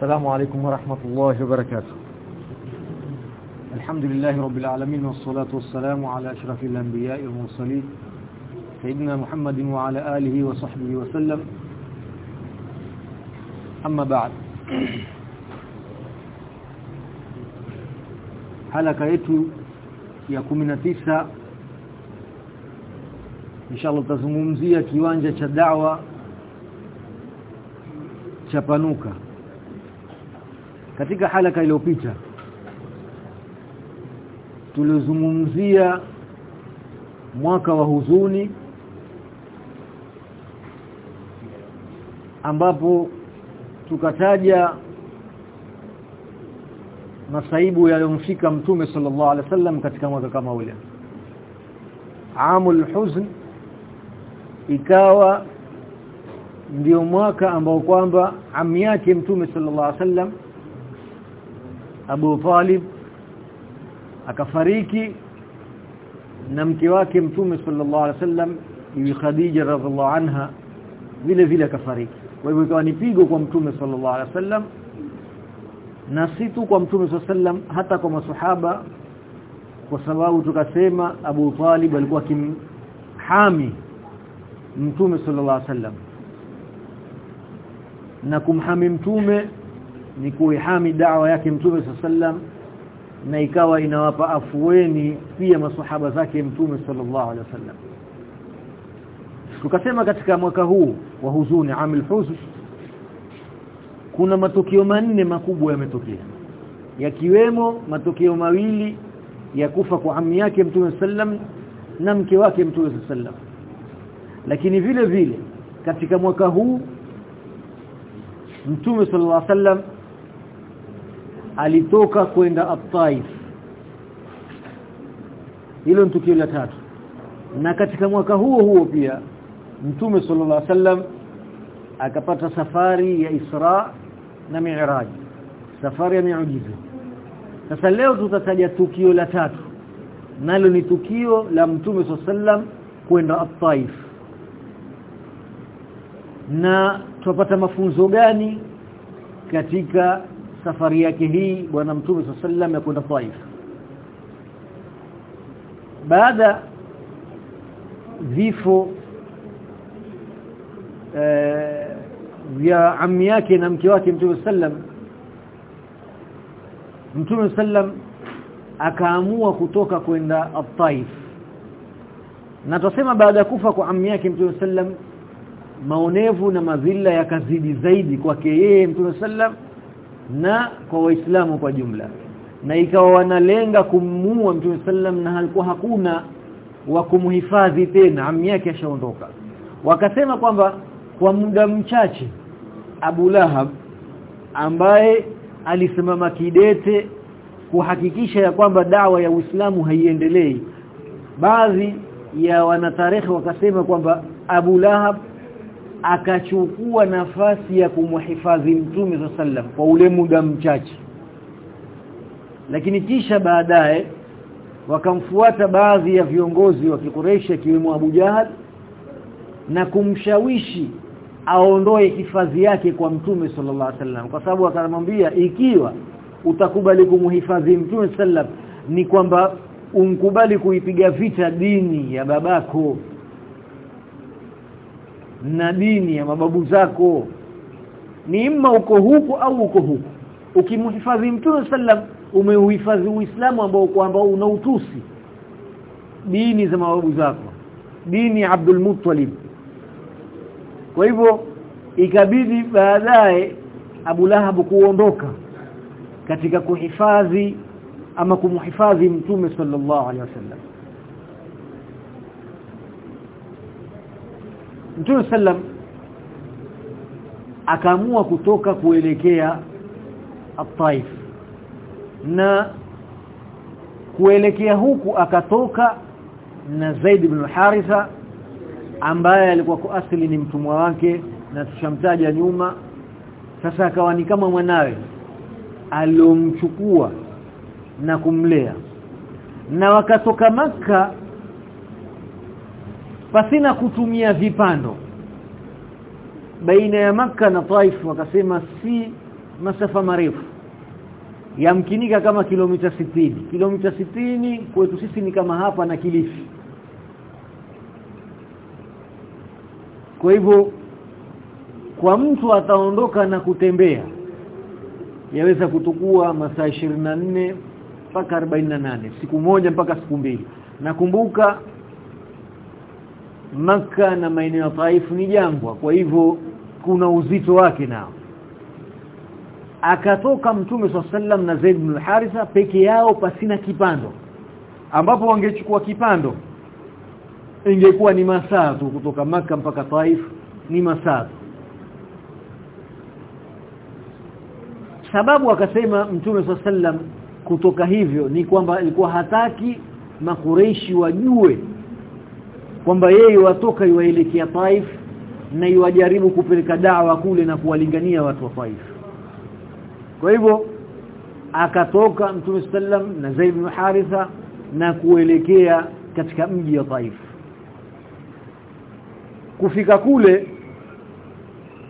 السلام عليكم ورحمة الله وبركاته. الحمد لله رب العالمين والصلاة والسلام على أشرف الأنبياء والمرسلين سيدنا محمد وعلى آله وصحبه وسلم. أما بعد halaka yetu ya 19 inshallah tutazungumzia kiwanja cha dawa cha panuka katika halaka iliyopita tulizungumzia mwaka wa huzuni ambapo tukataja masaibu yaliyomfika mtume sallallahu alaihi wasallam katika mwaka kama ule. Amul huzn ikawa ndio mwaka ambao kwamba ami yake mtume sallallahu alaihi wasallam Abu Talib akafariki na mke wake mtume sallallahu alaihi wasallam Bibi Khadija radhiallahu anha vile vile akafariki. Kwa hivyo ikawa ni pigo kwa mtume sallallahu alaihi wasallam na si tu kwa mtume sallam hata kwa masahaba kwa sababu tukasema Abu Talib alikuwa kimhami mtume sallallahu alaihi wasallam. Na kumhami mtume ni kuihami dawa yake mtume sallam na ikawa inawapa afueni pia maswahaba zake mtume sallallahu alaihi wasallam. Tukasema katika mwaka huu wa huzuni amil huzn kuna matukio manne makubwa yametokea yakiwemo matukio mawili ya kufa kwa ammi yake mtume sallam na mke wake mtume sallam lakini vile vile katika mwaka huu mtume sallallahu alaihi wasallam alitoka kwenda at-Taif hilo ni tukio la tatu. Na katika mwaka huo huo pia mtume sallallahu alaihi wasallam akapata safari ya Isra na Mi'raj. Safari ya miujiza. Sasa leo tutataja tukio la tatu. Nalo ni tukio la mtume sallam kwenda at-Taif na tupata mafunzo gani katika safari yake hii bwana mtume sallam ya kwenda Taif. Baada vifo eh, vya ammi yake na mke wake mtume sallam mtume sallam akaamua kutoka kwenda at-Taif na tusema baada ya kufa kwa ammi yake mtume sallam maonevu na mazilla yakazidi zaidi kwake yeye mtume sallam na kwa waislamu kwa jumla. Na ikawa wanalenga kumuua mtume sallam na halikuwa hakuna wa kumhifadhi tena ammi yake ashaondoka. Wakasema kwamba kwa muda mchache Abu Lahab ambaye alisimama kidete kuhakikisha ya kwamba dawa ya Uislamu haiendelei baadhi ya wanatarehe wakasema kwamba Abu Lahab akachukua nafasi ya kumhifadhi Mtume sallam kwa ule muda mchache. Lakini kisha baadaye wakamfuata baadhi ya viongozi wa kikureisha akiwemo Abu Jahal na kumshawishi aondoe hifadhi yake kwa mtume sallallahu alaihi wasallam. Kwa sababu akamwambia ikiwa utakubali kumhifadhi mtume sallam ni kwamba unkubali kuipiga vita dini ya babako na dini ya mababu zako. Ni imma uko huku au uko huku. Ukimhifadhi mtume sallam umeuhifadhi uislamu ambao kwamba unautusi dini za mababu zako. Dini ya Abdul Muttalib. Kwa hivyo ikabidi baadaye Abu Lahab kuondoka katika kuhifadhi ama kumhifadhi mtume sallallahu alaihi wasallam Mtume sallam akaamua kutoka kuelekea At-Taif. Na kuelekea huku akatoka na Zaid ibn Haritha ambaye alikuwa kwa asili ni mtumwa wake na tushamtaja nyuma. Sasa akawa ni kama mwanawe alomchukua na kumlea. Na wakatoka maka pasina kutumia vipando. Baina ya maka na Taif wakasema si masafa marefu. Yamkinika kama kilomita sitini. Kilomita sitini kwetu sisi ni kama hapa na Kilifi. Kwa hivyo kwa mtu ataondoka na kutembea yaweza kutukua masaa 24 mpaka 48 siku moja mpaka siku mbili. Nakumbuka maka na maeneo ya Taif ni jangwa kwa hivyo kuna uzito wake nao. Akatoka mtume sallam na Zaid bin Haritha peke yao pasina kipando. Ambapo wangechukua kipando ingekuwa ni masaa tu kutoka maka mpaka Taif ni masaa sababu akasema mtume sallam kutoka hivyo ni kwamba alikuwa hataki makureishi wajue kwamba yeye watoka iwaelekea Taif na iwajaribu kupeleka dawa kule na kuwalingania watu wa Taif. Kwa hivyo akatoka Mtume sallam na Zaid bin Haritha na kuelekea katika mji wa Taif. Kufika kule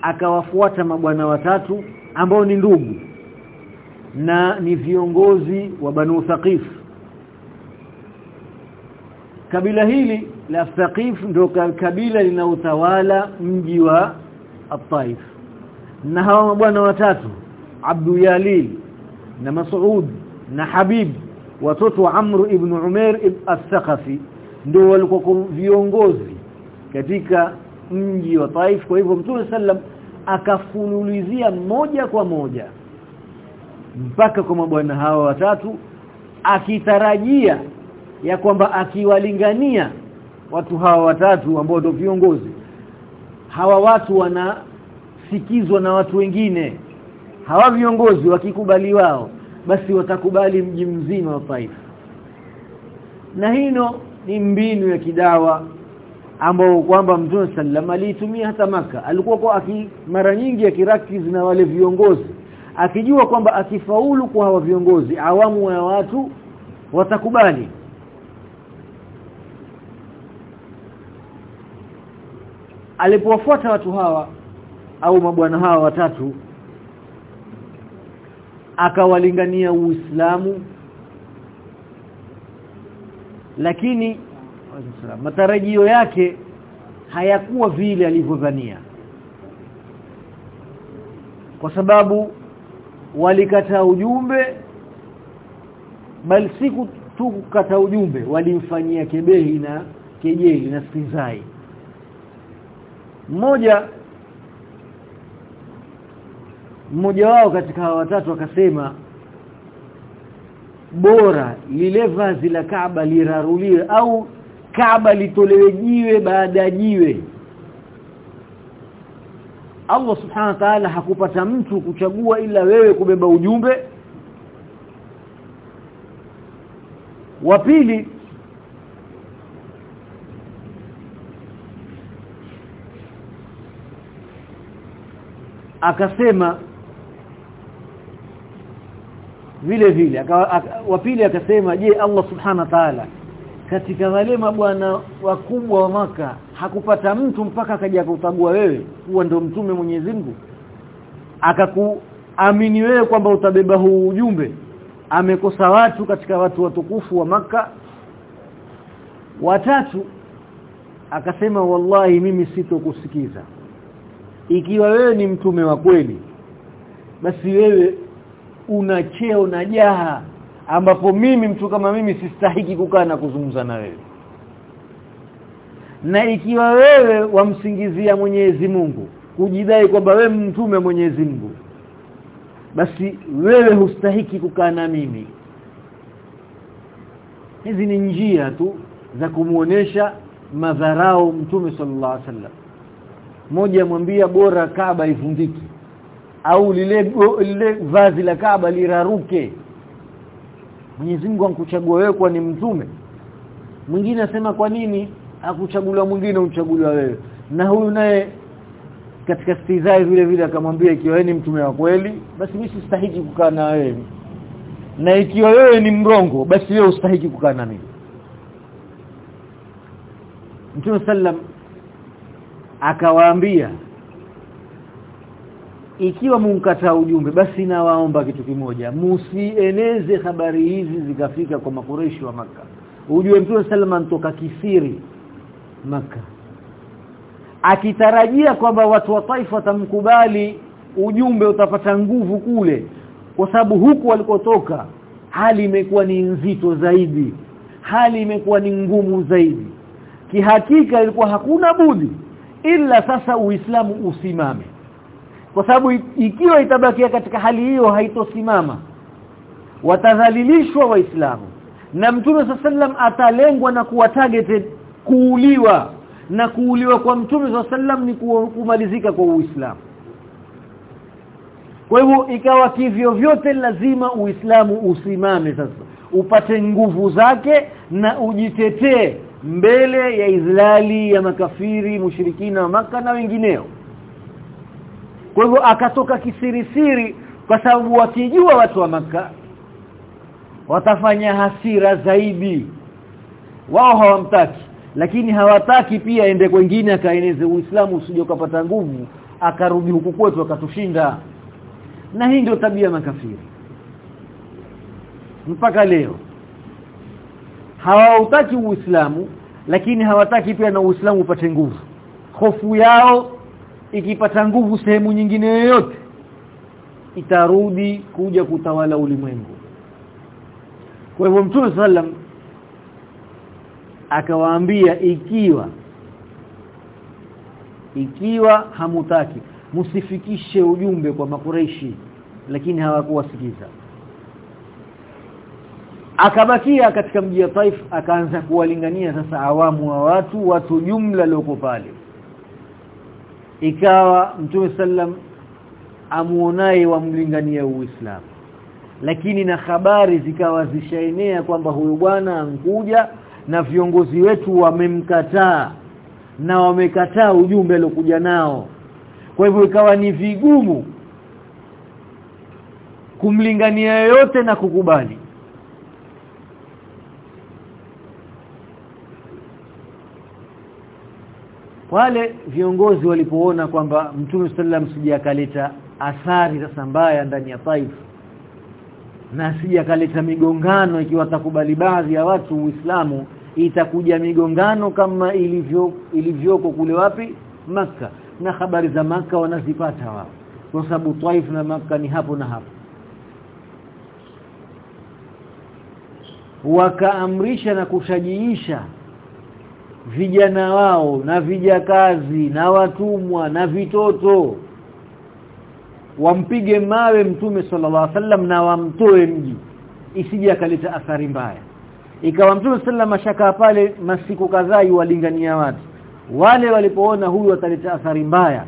akawafuata mabwana watatu ambao ni ndugu na ni viongozi wa Banu Thaqif. Kabila hili la Thaqif ndio kabila linautawala mji wa At-Taif. Na hawa mabwana watatu Abdu Yalil na Mas'ud na Habib watoto wa Amr ibn Umair al-Thaqafi ndio walikuwa viongozi katika mji wa Taif. Kwa hivyo Mtume sallam akafululizia moja kwa moja mpaka kwa mabwana hawa watatu akitarajia ya kwamba akiwalingania watu hawa watatu ambao ndio viongozi hawa watu wanasikizwa na watu wengine. Hawa viongozi wakikubali wao basi watakubali mji mzima wa Taifa na hino ni mbinu ya kidawa ambao kwamba Mtume sallam aliitumia hata maka alikuwa kwa mara nyingi akirakiz na wale viongozi akijua kwamba akifaulu kwa hawa viongozi awamu ya watu watakubali alipowafuata watu hawa au mabwana hawa watatu akawalingania Uislamu. Lakini matarajio yake hayakuwa vile alivyodhania. Kwa sababu walikataa ujumbe bali siku tu kukata ujumbe walimfanyia kebehi na kejeli na stizai mmoja mmoja wao katika hawa watatu akasema bora lile vazi la Kaaba liraruliwe au Kaaba litolewe jiwe baada jiwe. Allah subhanahu wa ta'ala hakupata mtu kuchagua ila wewe kubeba ujumbe. Wa pili akasema vile vile wa pili akasema je Allah subhana wa ta'ala katika wale mabwana wakubwa wa maka hakupata mtu mpaka akaja kutagua wewe huwa ndio mtume Mwenyezi Mungu? Akakuamini wewe kwamba utabeba huu ujumbe amekosa watu katika watu watukufu wa maka watatu akasema wallahi mimi sitokusikiza ikiwa wewe ni mtume wa kweli basi wewe una cheo na jaha ambapo mimi mtu kama mimi sistahiki kukaa na kuzungumza na wewe. Na ikiwa wewe wamsingizia Mwenyezi Mungu kujidai kwamba wewe mtume Mwenyezi Mungu basi wewe hustahiki kukaa na mimi. Hizi ni njia tu za kumuonesha madharau mtume sallallahu alaihi wasallam moja amwambia bora Kaaba ifundiki au lile lile vazi la Kaaba liraruke. Mwenyezi Mungu ankuchagua wewe kwa ni mtume. Mwingine asema kwa nini? Akuchaguliwa mwingine uchaguliwa wewe. Na huyu naye katika stizai vile vile akamwambia ikiwa wewe ni mtume wa kweli basi mimi sistahiki kukaa na wewe. Na ikiwa wewe ni mrongo basi wewe ustahiki kukaa na mimi. Mtume sallam akawaambia ikiwa mumkataa ujumbe basi nawaomba kitu kimoja. Musieneze habari hizi zikafika kwa makureshi wa maka ujue mtume salama mtoka kisiri maka akitarajia kwamba watu wa taifa watamkubali ujumbe utapata nguvu kule kwa sababu huku walikotoka hali imekuwa ni nzito zaidi. Hali imekuwa ni ngumu zaidi. Kihakika ilikuwa hakuna budi ila sasa uislamu usimame. Kwa sababu ikiwa itabakia katika hali hiyo haitosimama watadhalilishwa waislamu. Na mtume sallam atalengwa na kuwa targeted kuuliwa. Na kuuliwa kwa mtume sallam ni kumalizika kwa uislamu. Kwa hivyo ikawa kivyo vyote lazima uislamu usimame sasa. Upate nguvu zake na ujitetee mbele ya izlali ya makafiri mushirikina maka na wengineo. Kwa hivyo akatoka kisirisiri kwa sababu wakijua watu wa maka watafanya hasira zaidi. Wao hawamtaki lakini hawataki pia ende kwingine akaeneze Uislamu usije ukapata nguvu akarudi huku kwetu akatushinda. Na hii ndio tabia makafiri. Mpaka leo hawautaki Uislamu lakini hawataki pia na Uislamu upate nguvu. Hofu yao ikipata nguvu sehemu nyingine yoyote itarudi kuja kutawala ulimwengu. Kwa hivyo Mtume sallam akawaambia ikiwa ikiwa hamutaki msifikishe ujumbe kwa makureishi lakini hawakuwasikiza akabakia katika mji wa Taif akaanza kuwalingania sasa awamu wa watu watu jumla loko pale. Ikawa mtume sallam amuonaye wamlingania uislamu. Lakini na habari zikawa zishaenea kwamba huyu bwana ankuja na viongozi wetu wamemkataa na wamekataa ujumbe aliokuja nao. Kwa hivyo ikawa ni vigumu kumlingania yote na kukubali wale viongozi walipoona kwamba Mtume sallam sija akaleta athari sasa mbaya ndani ya Taif na sija akaleta migongano ikiwa takubali baadhi ya watu Uislamu itakuja migongano kama ilivyo ilivyoko kule wapi? Maka na habari za maka wanazipata wao kwa sababu Taif na maka ni hapo na hapo. Wakaamrisha na kushajiisha vijana wao na vijakazi na watumwa na vitoto. Wampige mawe mtume sallallahu alaihi wasallam na wamtoe mji isije akaleta athari mbaya. Ikawa mtume sallallahu mashaka pale masiku kadhaa walingania watu. Wale walipoona huyu ataleta athari mbaya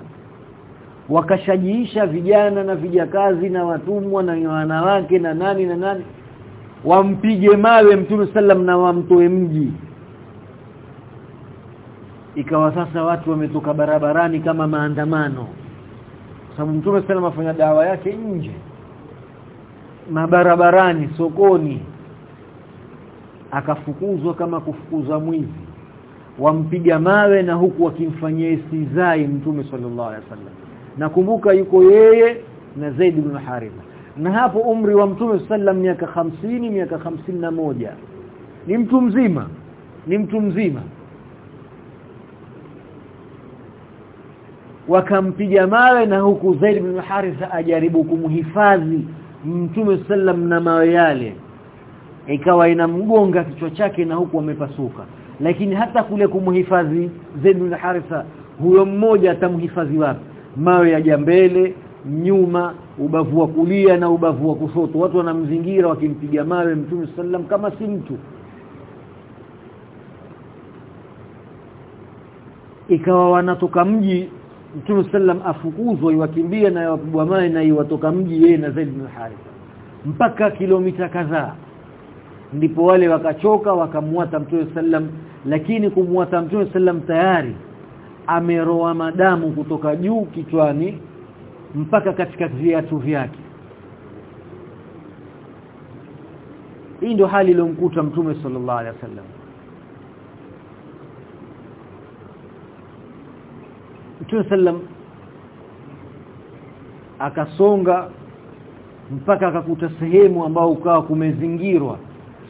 wakashajiisha vijana na vijakazi na watumwa na wanawake na nani na nani. Wampige mawe mtume sallam na wamtoe mji ikawa sasa watu wametoka barabarani kama maandamano. Sababu mtume sana afanya dawa yake nje. Mabarabarani sokoni. Akafukuzwa kama kufukuza mwizi. Wampiga mawe na huku wakimfanyia sizai mtume sallallahu alaihi wasallam. Nakumbuka yuko yeye na Zaid ibn Haritha. Na hapo umri wa mtume sallam miaka hamsini miaka hamsini na moja. Ni mtu mzima. Ni mtu mzima wakampiga mawe na huku Zaid bin Haritha ajaribu kumhifadhi mtume sallam na mawe yale. Ikawa inamgonga kichwa chake na huku amepasuka. Lakini hata kule kumhifadhi Zaid bin Haritha huyo mmoja atamhifadhi wapi? Mawe yaja mbele nyuma ubavu wa kulia na ubavu wa kushoto. Watu wanamzingira wakimpiga mawe mtume sallam kama si mtu. Ikawa wanatoka mji mtume sallam afukuzwa iwakimbia na wapigwa mawe na iwatoka mji yeye na Zaid bin Haritha. Mpaka kilomita kadhaa. Ndipo wale wakachoka wakamwata mtume sallam lakini kumwata mtume sallam tayari ameroa madamu kutoka juu kichwani mpaka katika viatu vyake. Hii ndio hali iliyomkuta mtume sallallahu alaihi wasallam mtume sallam akasonga mpaka akakuta sehemu ambayo ukawa kumezingirwa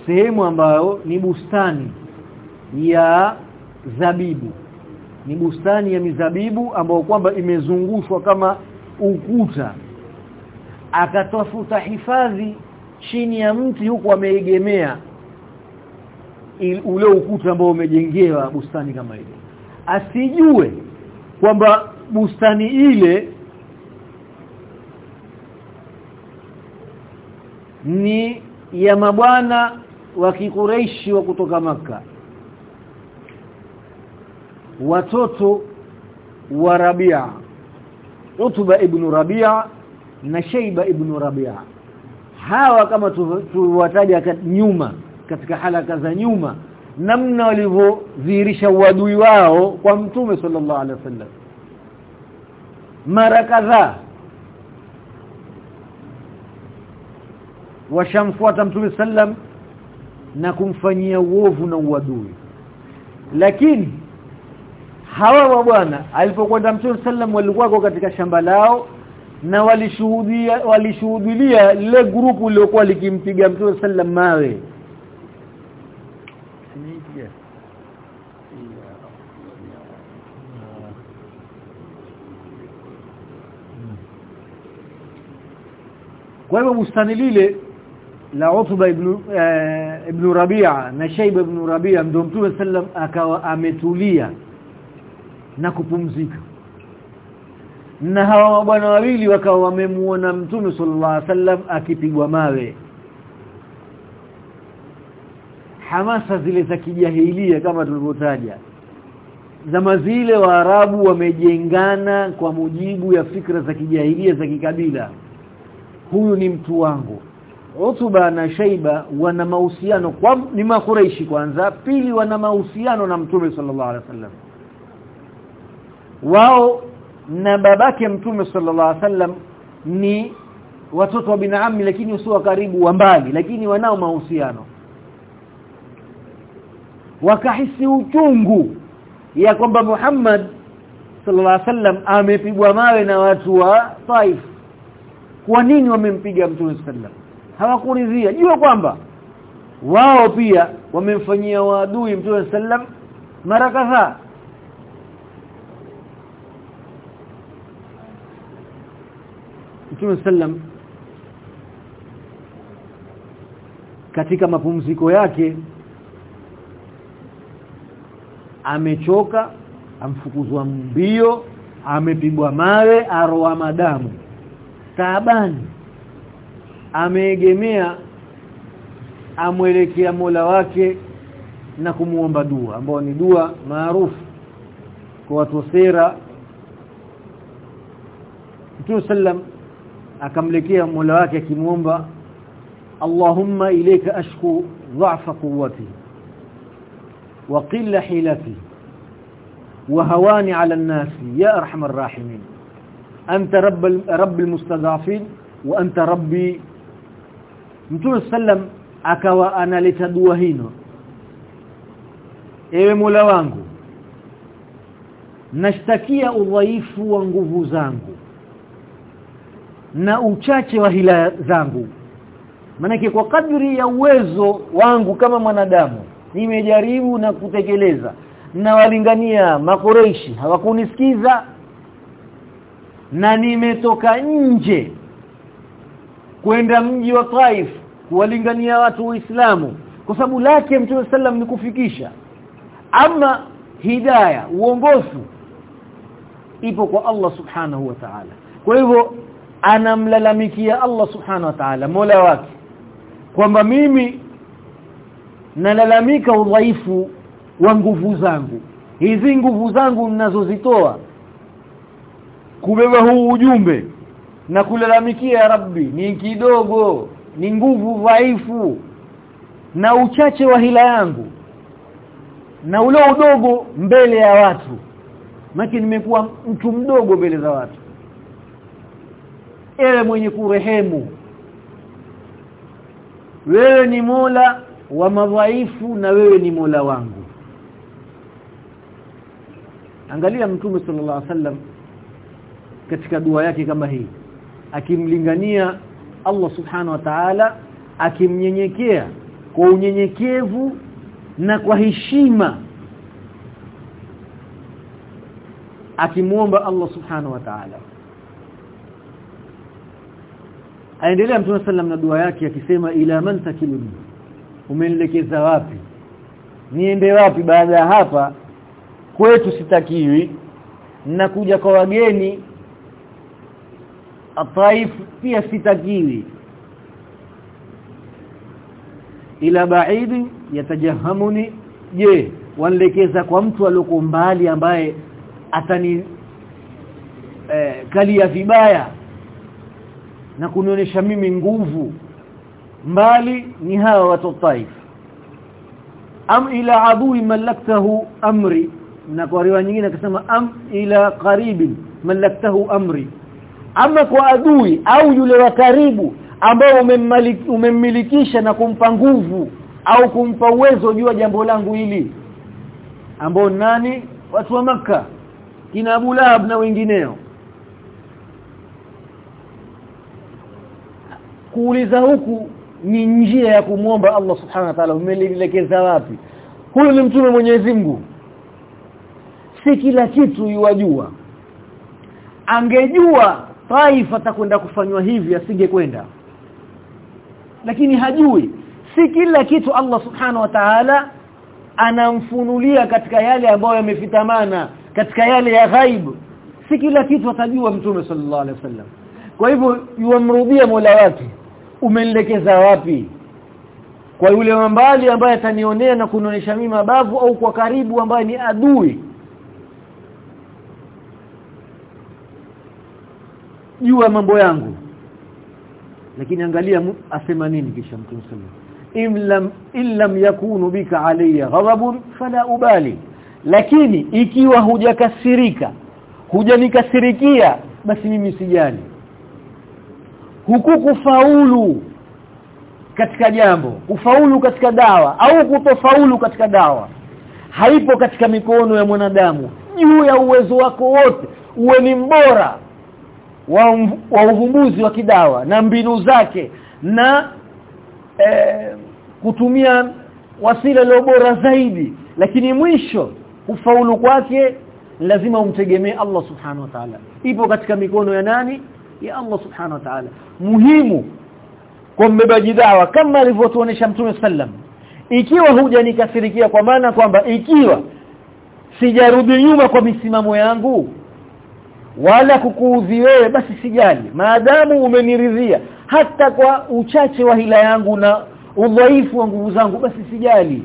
sehemu ambayo ni bustani ya zabibu. Ni bustani ya mizabibu ambayo kwamba imezungushwa kama ukuta. Akatafuta hifadhi chini ya mti huku ameegemea ule ukuta ambao umejengewa bustani kama ile. Asijue kwamba bustani ile ni ya mabwana wa kikureishi wa kutoka maka watoto wa Rabia Utba ibn Rabia na Sheiba ibn Rabia. Hawa kama tuwataja nyuma katika halaka za nyuma namna walivyodhihirisha uadui wao kwa mtume sallallahu alaihi wasallam. Mara kadhaa washamfuata mtume sallam na kumfanyia uovu na uadui. Lakini hawa wa bwana alipokwenda mtume sallam walikuwa katika shamba lao na walishuhudia walishuhudia lile grupu liliokuwa likimpiga mtume sallam mawe kwa hivyo bustani lile la Utba ibn uh, ibn Rabi'a na Shayba ibn Rabi'a ndio Mtume sallam akawa ametulia na kupumzika. Na hawa wabwana wawili wakawa wamemuona Mtume sallallahu alaihi wasallam akipigwa mawe. Hamasa zile za kijahilia kama tulivyotaja. Zama zile waarabu wamejengana kwa mujibu ya fikra za kijahilia za kikabila huyu ni mtu wangu. Utuba na Shaiba wana mahusiano kwa ni makureishi kwanza pili wana mahusiano na Mtume sallallahu alaihi wasallam. Wao na babake Mtume sallallahu alaihi wasallam ni watoto wa binaami lakini usio karibu wa mbali lakini wanao mahusiano. Wakahisi uchungu ya kwamba Muhammad sallallahu alaihi wasallam amepigwa mawe na watu wa Taif kwa nini wamempiga Mtume sallallahu hawakuridhia. Jua kwamba wao pia wamemfanyia waadui Mtume sallam mara kadhaa. Mtume sallam katika mapumziko yake amechoka amfukuzwa mbio amepigwa mawe aroa madamu taabani ameegemea amwelekea Mola wake na kumuomba dua ambao ni dua maarufu kwa watu sera. Mtume sallam akamlekea Mola wake akimuomba Allahumma ilayka ashku dha'fa quwwati wa qilla hilati wa hawani 'ala an-nas ya arhamar rahimin anta رب المستضعفين وانت wa anta rabbi Mtume sallam akawa analeta dua hino Ewe Mola wangu nashtakia udhaifu wa nguvu zangu na uchache wa hila zangu manake kwa kadri ya uwezo wangu kama mwanadamu nimejaribu na kutekeleza na walingania makoreishi hawakunisikiza na nimetoka nje kwenda mji wa Taif kuwalingania watu Uislamu kwa sababu lake Mtume sallam ni kufikisha. Ama hidaya uongofu ipo kwa Allah subhanahu wa ta'ala. Kwa hivyo anamlalamikia Allah subhanahu wa ta'ala Mola wake kwamba mimi nalalamika udhaifu wa nguvu zangu. Hizi nguvu zangu ninazozitoa kubeba huu ujumbe na kulalamikia ya rabbi. Ni kidogo ni nguvu dhaifu na uchache wa hila yangu na ule udogo mbele ya watu. Maki nimekuwa mtu mdogo mbele za watu. Ewe mwenye kurehemu wewe ni Mola wa madhaifu na wewe ni Mola wangu. Angalia mtume sallallahu alaihi wasallam katika dua yake kama hii. Akimlingania Allah subhanahu wa ta'ala akimnyenyekea kwa unyenyekevu na kwa heshima. Akimuomba Allah subhanahu wa ta'ala. Aendelea mtume sallam na dua yake akisema ila man takiluni umenielekeza wapi? Niende wapi baada ya hapa? Kwetu sitakiwi. Na kuja kwa wageni ataif pia sitakiwi. Ila baidi yatajahamuni je wanlekeza kwa mtu aliyoko mbali ambaye atani eh, kalia vibaya na kunionyesha mimi nguvu. Mbali ni hawa watu taif. Am ila adui malaktahu amri. Na kwa riwaya nyingine akasema am ila qaribin malaktahu amri ama kwa adui au yule wa karibu ambao umemmilikisha na kumpa nguvu au kumpa uwezo juu ya jambo langu hili. Ambao nani? Watu wa maka kina Abu Lahab na wengineo. Kuuliza huku ni njia ya kumwomba Allah subhanahu wa ta'ala. Umelekeza wapi? Huyu ni mtume Mwenyezi Mungu. Si kila kitu yuwajua. Angejua taifa atakwenda kufanywa hivi asingekwenda lakini hajui. Si kila kitu Allah subhanahu wa ta'ala anamfunulia katika yale ambayo yamefitamana katika yale ya ghaibu si kila kitu atajua mtume sallallahu alaihi wasallam kwa hivyo yuamrudia Mola wake umelekeza wapi? Kwa yule mbali ambaye atanionea na kunionyesha mimi mabavu au kwa karibu ambaye ni adui jua mambo yangu. Lakini angalia asema nini kisha mtume imlam illam yakunu bika alayya ghadabun fala ubali. Lakini ikiwa hujakasirika hujanikasirikia basi mimi sijali. Huku kufaulu katika jambo kufaulu katika dawa au kutofaulu katika dawa haipo katika mikono ya mwanadamu. Juu ya uwezo wako wote uwe ni mbora wa, wa uvumbuzi wa kidawa na mbinu zake na e, kutumia wasila leo bora zaidi. Lakini mwisho kufaulu kwake lazima umtegemee Allah subhanahu wa ta'ala. Ipo katika mikono ya nani? Ya Allah subhanahu wa ta'ala. Muhimu kwa mbebaji dawa kama alivyotuonesha mtume sallam. Ikiwa hujanikasirikia kwa maana kwamba ikiwa sijarudi nyuma kwa misimamo yangu wala kukuudhi wewe basi sijali. Maadamu umeniridhia hata kwa uchache wa hila yangu na udhaifu wa nguvu zangu basi sijali.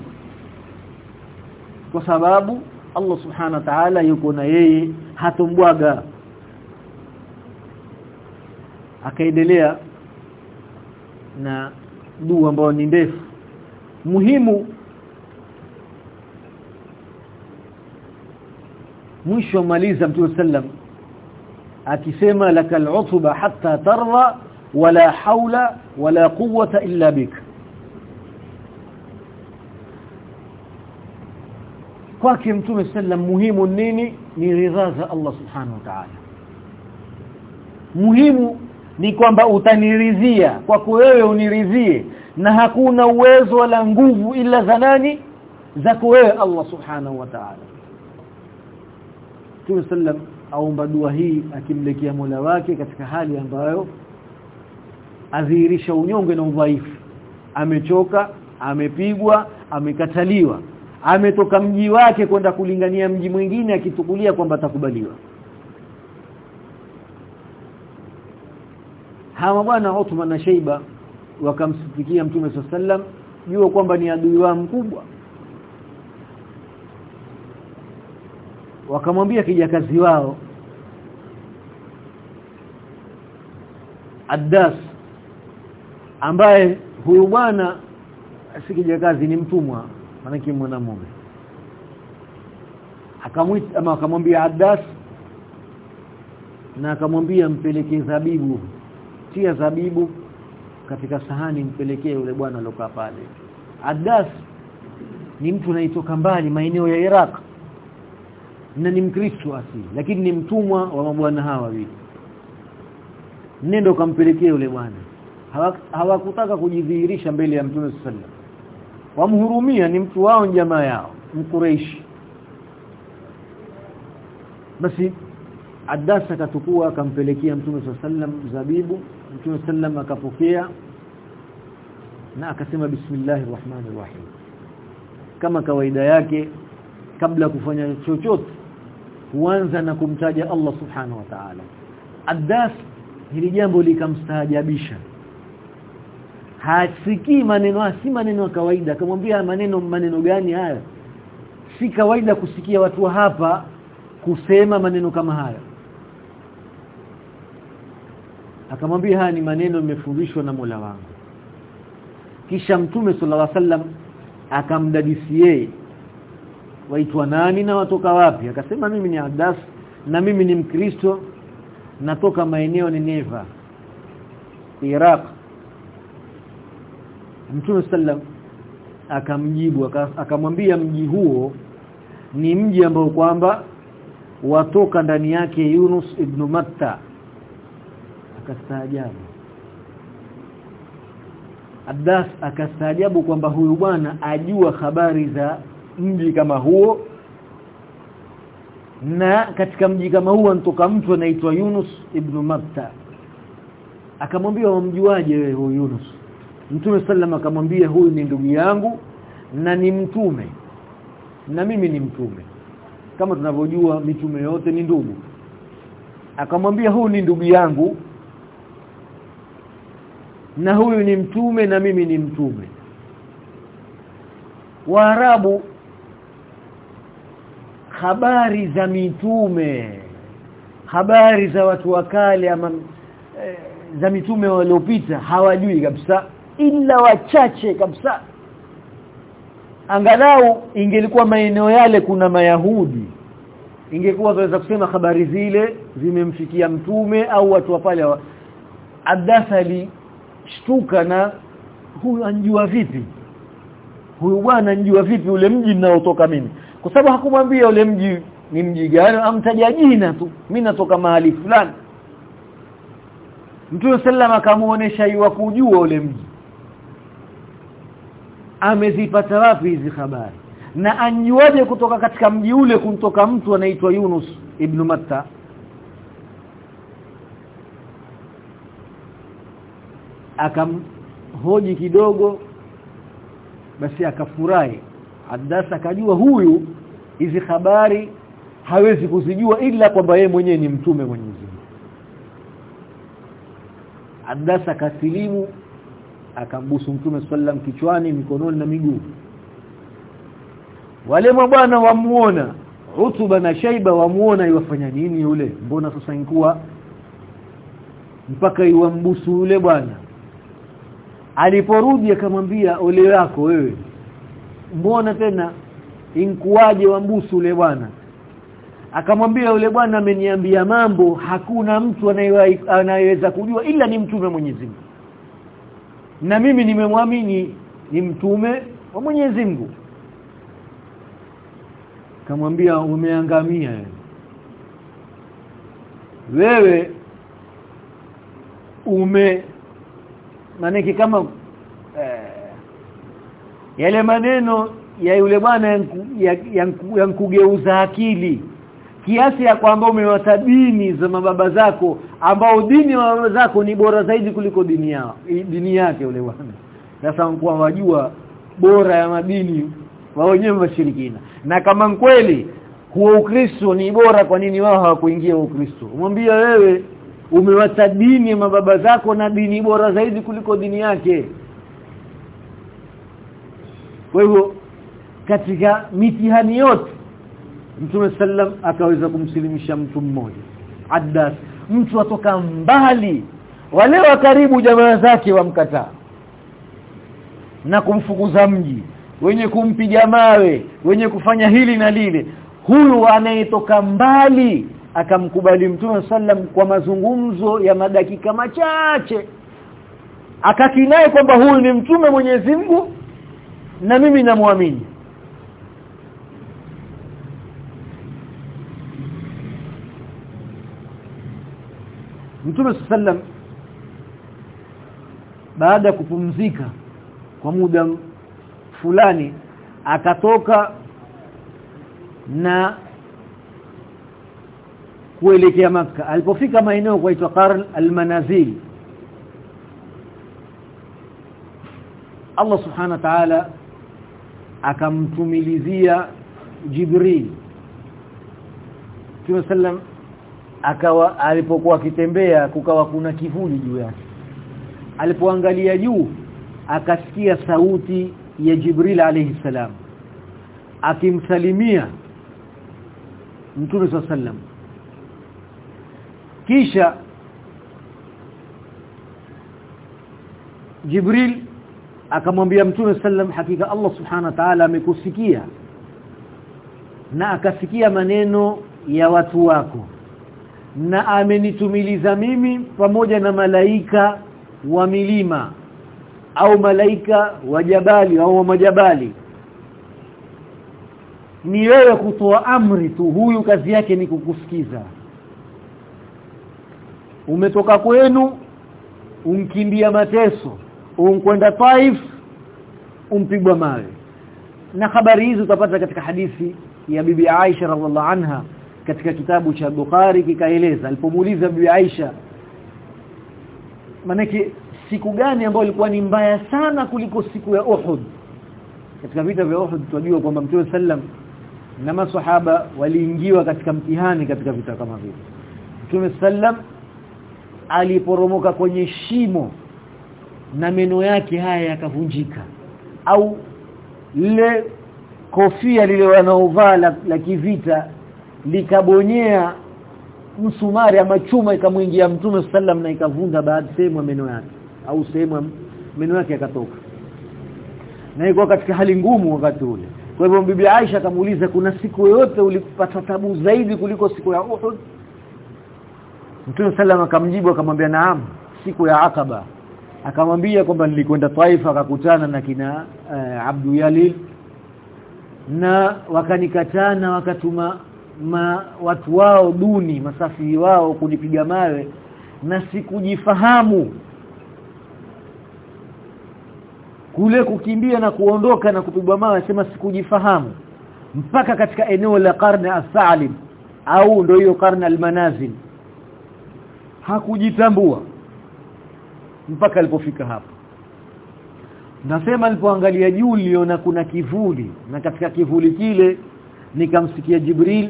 Kwa sababu Allah subhanahu wa ta'ala yuko na yeye hatumbwaga. Akaendelea na dua ambayo ni ndefu. Muhimu mwisho maliza mtume sallam akisema lakal utba hatta tarda wala haula wala quwwata illa bik kwake mtume sallam muhimu nini ni ridha za Allah subhanahu wa ta'ala muhimu ni kwamba utaniridhia kwako wewe uniridhie na hakuna uwezo wala nguvu ila za nani zako wewe Allah subhanahu wa ta'ala Mtume sallam aomba dua hii akimlekea Mola wake katika hali ambayo adhihirisha unyonge na udhaifu. Amechoka amepigwa amekataliwa. Ametoka mji wake kwenda kulingania mji mwingine akitukulia kwamba atakubaliwa. Hawa bwana Uthman na Sheiba wakamsifikia Mtume sallam jua kwamba ni adui wao mkubwa wakamwambia kijakazi wao Addas ambaye huyu bwana si kijakazi ni mtumwa manake mwanamume. Akamwita ama akamwambia Addas na akamwambia mpelekee zabibu tia zabibu katika sahani mpelekee yule bwana alokaa pale. Addas ni mtu anaitoka mbali maeneo ya Iraq na ni mkristo asili lakini ni mtumwa wa mabwana hawa wawili. Nendo kampelekea yule bwana. Hawakutaka hawa kujidhihirisha mbele ya mtume sallallahu wamhurumia ni mtu wao jamaa yao mkureishi basi Adas akatukua akampelekea mtume sallam zabibu. Mtume sallam akapokea na akasema bismillahir rahmanir rahim kama kawaida yake kabla kufanya chochote huanza na kumtaja Allah subhanahu wa ta'ala. Adas hili jambo likamstaajabisha. Hasikii maneno si maneno ya kawaida. Akamwambia maneno maneno gani haya si kawaida kusikia watu hapa kusema maneno kama haya akamwambia haya ni maneno nimefundishwa na Mola wangu. Kisha mtume sallallahu alaihi wasallam akamdadisi yeye waitwa nani na watoka wapi? Akasema mimi ni Adas na mimi ni mkristo natoka maeneo Nineva Iraq. Mtume sallam akamjibu akamwambia mji huo ni mji ambao kwamba watoka ndani yake Yunus ibn Matta. Akastaajabu. Abdas akastaajabu kwamba huyu bwana ajua habari za mji kama huo. Na katika mji kama huo mtoka mtu anaitwa Yunus ibn Matta akamwambia wamjuaje wewe huyu Yunus? Mtume sallam akamwambia huyu ni ndugu yangu na ni mtume. Na mimi ni mtume. Kama tunavyojua mitume yote ni ndugu. Akamwambia huyu ni ndugu yangu na huyu ni mtume na mimi ni mtume. Waarabu habari za mitume. Habari za watu wa kale ama e, za mitume waliopita hawajui kabisa ila wachache kabisa. Angalau ingelikuwa maeneo yale kuna mayahudi. Ingekuwa waweza kusema habari zile zimemfikia mtume au watu wa pale Abdasali shtuka na huyu anjua vipi? Huyu bwana anjua vipi ule mji ninaotoka mimi kwa sababu hakumwambia ule mji ni mji gani? Amtaja jina tu. Mimi natoka mahali fulani. Mtume sallam akamuonesha yuwa kujua ule mji. Amezipata wapi hizi habari? Na anjuaje kutoka katika mji ule kutoka mtu anaitwa Yunus ibn Matta? Akamhoji kidogo basi akafurahi Addasa akajua huyu hizi habari hawezi kuzijua ila kwamba yeye mwenyewe ni mtume Mwenyezi Mungu. Addasa kasilimu akambusu mtume sallam kichwani mikononi na miguu. Wale mabwana wamuona Utuba na Shaiba wamuona iwafanya nini yule? Mbona sasa inkuwa mpaka iwambusu yule bwana? Aliporudi akamwambia ole wako wewe mbona tena inkuwaje wambusu ule bwana? Akamwambia yule bwana ameniambia mambo hakuna mtu anayeweza kujua ila ni mtume Mwenyezi Mungu. Na mimi nimemwamini ni mtume wa Mwenyezi Mungu. Kamwambia umeangamia wewe. Ume maneno kama yale maneno ya yule bwana yankugeuza ya, ya akili. Kiasi ya kwamba umewata dini za mababa zako ambao dini wa mababa zako ni bora zaidi kuliko dini yao dini yake yule bwana. Sasa mkuu wajua bora ya madini wao wenyewe washirikina na kama kweli huo ukristo ni bora kwa nini wao hawakuingia ukristo? Umwambia wewe umewata dini mababa zako na dini bora zaidi kuliko dini yake kwa hivyo katika mitihani yote Mtume sallam akaweza kumsilimisha mtu mmoja Addas. Mtu atoka mbali wale wa karibu jamaa zake wamkataa na kumfukuza mji wenye kumpiga mawe wenye kufanya hili na lile. Huyu anayetoka mbali akamkubali Mtume sallam kwa mazungumzo ya madakika machache. Akakinai kwamba huyu ni mtume Mwenyezi Mungu na mimi namwamini. Mtume sallam baada ya kupumzika kwa muda fulani akatoka na kuelekea maka alipofika maeneo kuitwa Qarn al-Manazil Allah subhanahu wa ta'ala akamtumilizia Jibril. Mtume sallam akawa alipokuwa akitembea kukawa kuna kivuli juu yake. Alipoangalia juu akasikia sauti ya Jibril alayhi salam akimsalimia Mtume sallam. Kisha Jibril akamwambia Mtume sallam hakika Allah subhanahu wa ta'ala amekusikia na akasikia maneno ya watu wako na amenitumiliza mimi pamoja na malaika wa milima au malaika wa jabali au wa majabali. Ni wewe kutoa amri tu huyu kazi yake ni kukusikiza. Umetoka kwenu umkimbia mateso umkwenda Taif umpigwa mawe. Na habari hizi utapata katika hadithi ya bibi Aisha radhiallahu anha katika kitabu cha Bukhari kikaeleza. Alipomuuliza bibi Aisha manake siku gani ambayo ilikuwa ni mbaya sana kuliko siku ya Uhud? Katika vita vya Uhud tunajua kwamba Mtume sallam na maswahaba waliingiwa katika mtihani katika vita kama vile. Mtume sallam aliporomoka kwenye shimo na meno yake haya yakavunjika. Au lile kofia lile wanaovaa la, la kivita likabonyea msumari ama chuma ikamwingia mtume sallam na ikavunja baadhi sehemu ya meno yake au sehemu ya meno yake yakatoka. Na iko katika hali ngumu wakati ule. Kwa hivyo bibi Aisha akamuuliza kuna siku yoyote ulipata tabu zaidi kuliko siku ya Uhud? Mtume sallam akamjibu akamwambia naam siku ya Aqaba akamwambia kwamba nilikwenda Taifa akakutana na kina uh, Abdu Yalil. Na wakanikatana wakatuma ma, watu wao duni masafi wao kunipiga mawe na sikujifahamu. Kule kukimbia na kuondoka na kupigwa mawe sema sikujifahamu. Mpaka katika eneo la karne as-salim au ndio hiyo karne al-manazil. Hakujitambua mpaka alipofika hapo. Nasema alipoangalia juu niliona kuna kivuli na katika kivuli kile nikamsikia Jibril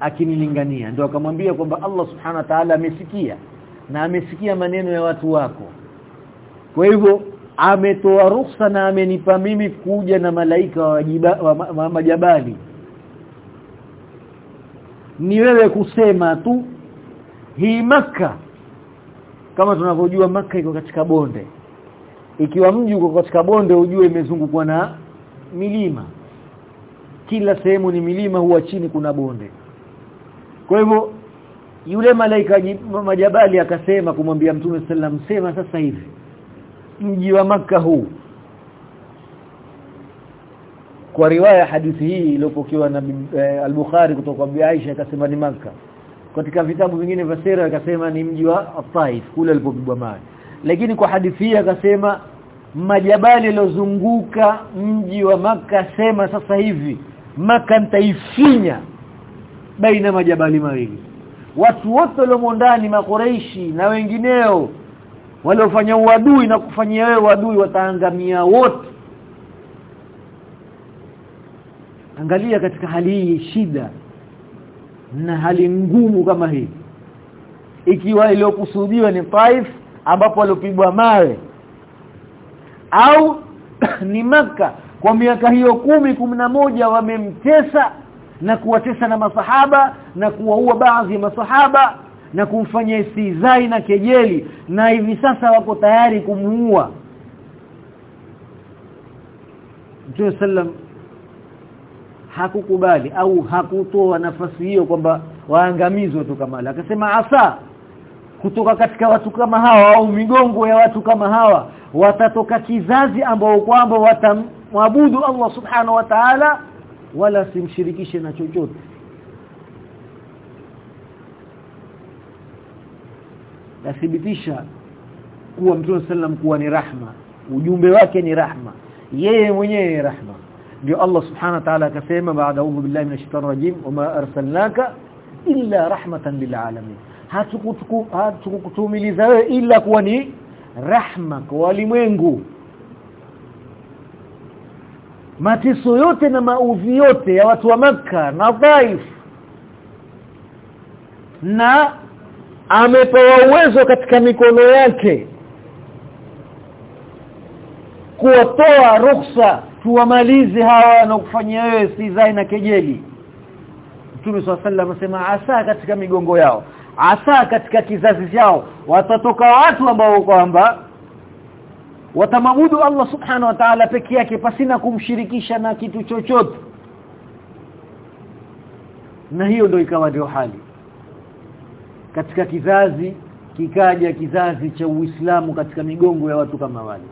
akinilingania. Ndio akamwambia kwamba Allah subhana wa ta'ala amesikia na amesikia maneno ya watu wako. Kwa hivyo ametoa ruhusa na amenipa mimi kuja na malaika wa, jiba, wa, wa, wa majabali. Ni wewe kusema tu hii maka kama tunavyojua maka iko katika bonde. Ikiwa mji uko katika bonde ujue imezungukwa na milima. Kila sehemu ni milima huwa chini kuna bonde. Kwa hivyo yule malaika majabali akasema kumwambia mtume sallam sema sasa hivi mji wa maka huu. Kwa riwaya hadithi hii iliyopokewa na e, al-Bukhari kutoka kwa Aisha akasema ni maka katika vitabu vingine vya sera akasema ni mji wa Taif kule alipopigwa mawe. Lakini kwa hadithi hii akasema majabali yalozunguka mji wa maka sema sasa hivi maka nitaifinya baina majabali mawili. Watu wote waliomo ndani makoreishi na wengineo waliofanya uadui na kufanyia wewe uadui wataangamia wote. Angalia katika hali hii shida na hali ngumu kama hii. Ikiwa iliyokusudiwa ni Taif ambapo walipigwa mawe. Au ni maka kwa miaka hiyo kumi moja wamemtesa na kuwatesa na masahaba na kuwaua baadhi ya masahaba na kumfanyia istizai na kejeli na hivi sasa wako tayari kumuua. Mtume sallam hakukubali au hakutoa nafasi hiyo kwamba waangamizwe tu kama akasema asa kutoka katika watu kama hawa au migongo ya watu kama hawa watatoka kizazi ambao kwamba watamwabudu Allah subhanahu wa ta'ala wala simshirikishe na chochote. Nathibitisha kuwa Mtume sallam kuwa ni rahma. Ujumbe wake ni rahma. Yeye mwenyewe ni rahma ndio Allah subhanahu wa ta'ala akasema baada audhu billahi minash shaitani rajim wama arsalnaka illa rahmatan lil alamin. Hatukukutumiliza wewe ila kuwa ni rahma kwa walimwengu mateso yote na maudhi yote ya watu wa maka na dhaif na amepewa uwezo katika mikono yake kuwatoa ruhusa tuwamalize hawa wanaokufanyia wewe sizai na kejeli. Mtume swalla sallam asema asa katika migongo yao asa katika kizazi chao watatoka watu ambao kwamba watamabudu Allah subhanahu wa ta'ala pekee yake pasina kumshirikisha na kitu chochote. Na hiyo ndio ikawa ndio hali. Katika kizazi kikaja kizazi cha Uislamu katika migongo ya watu kama wale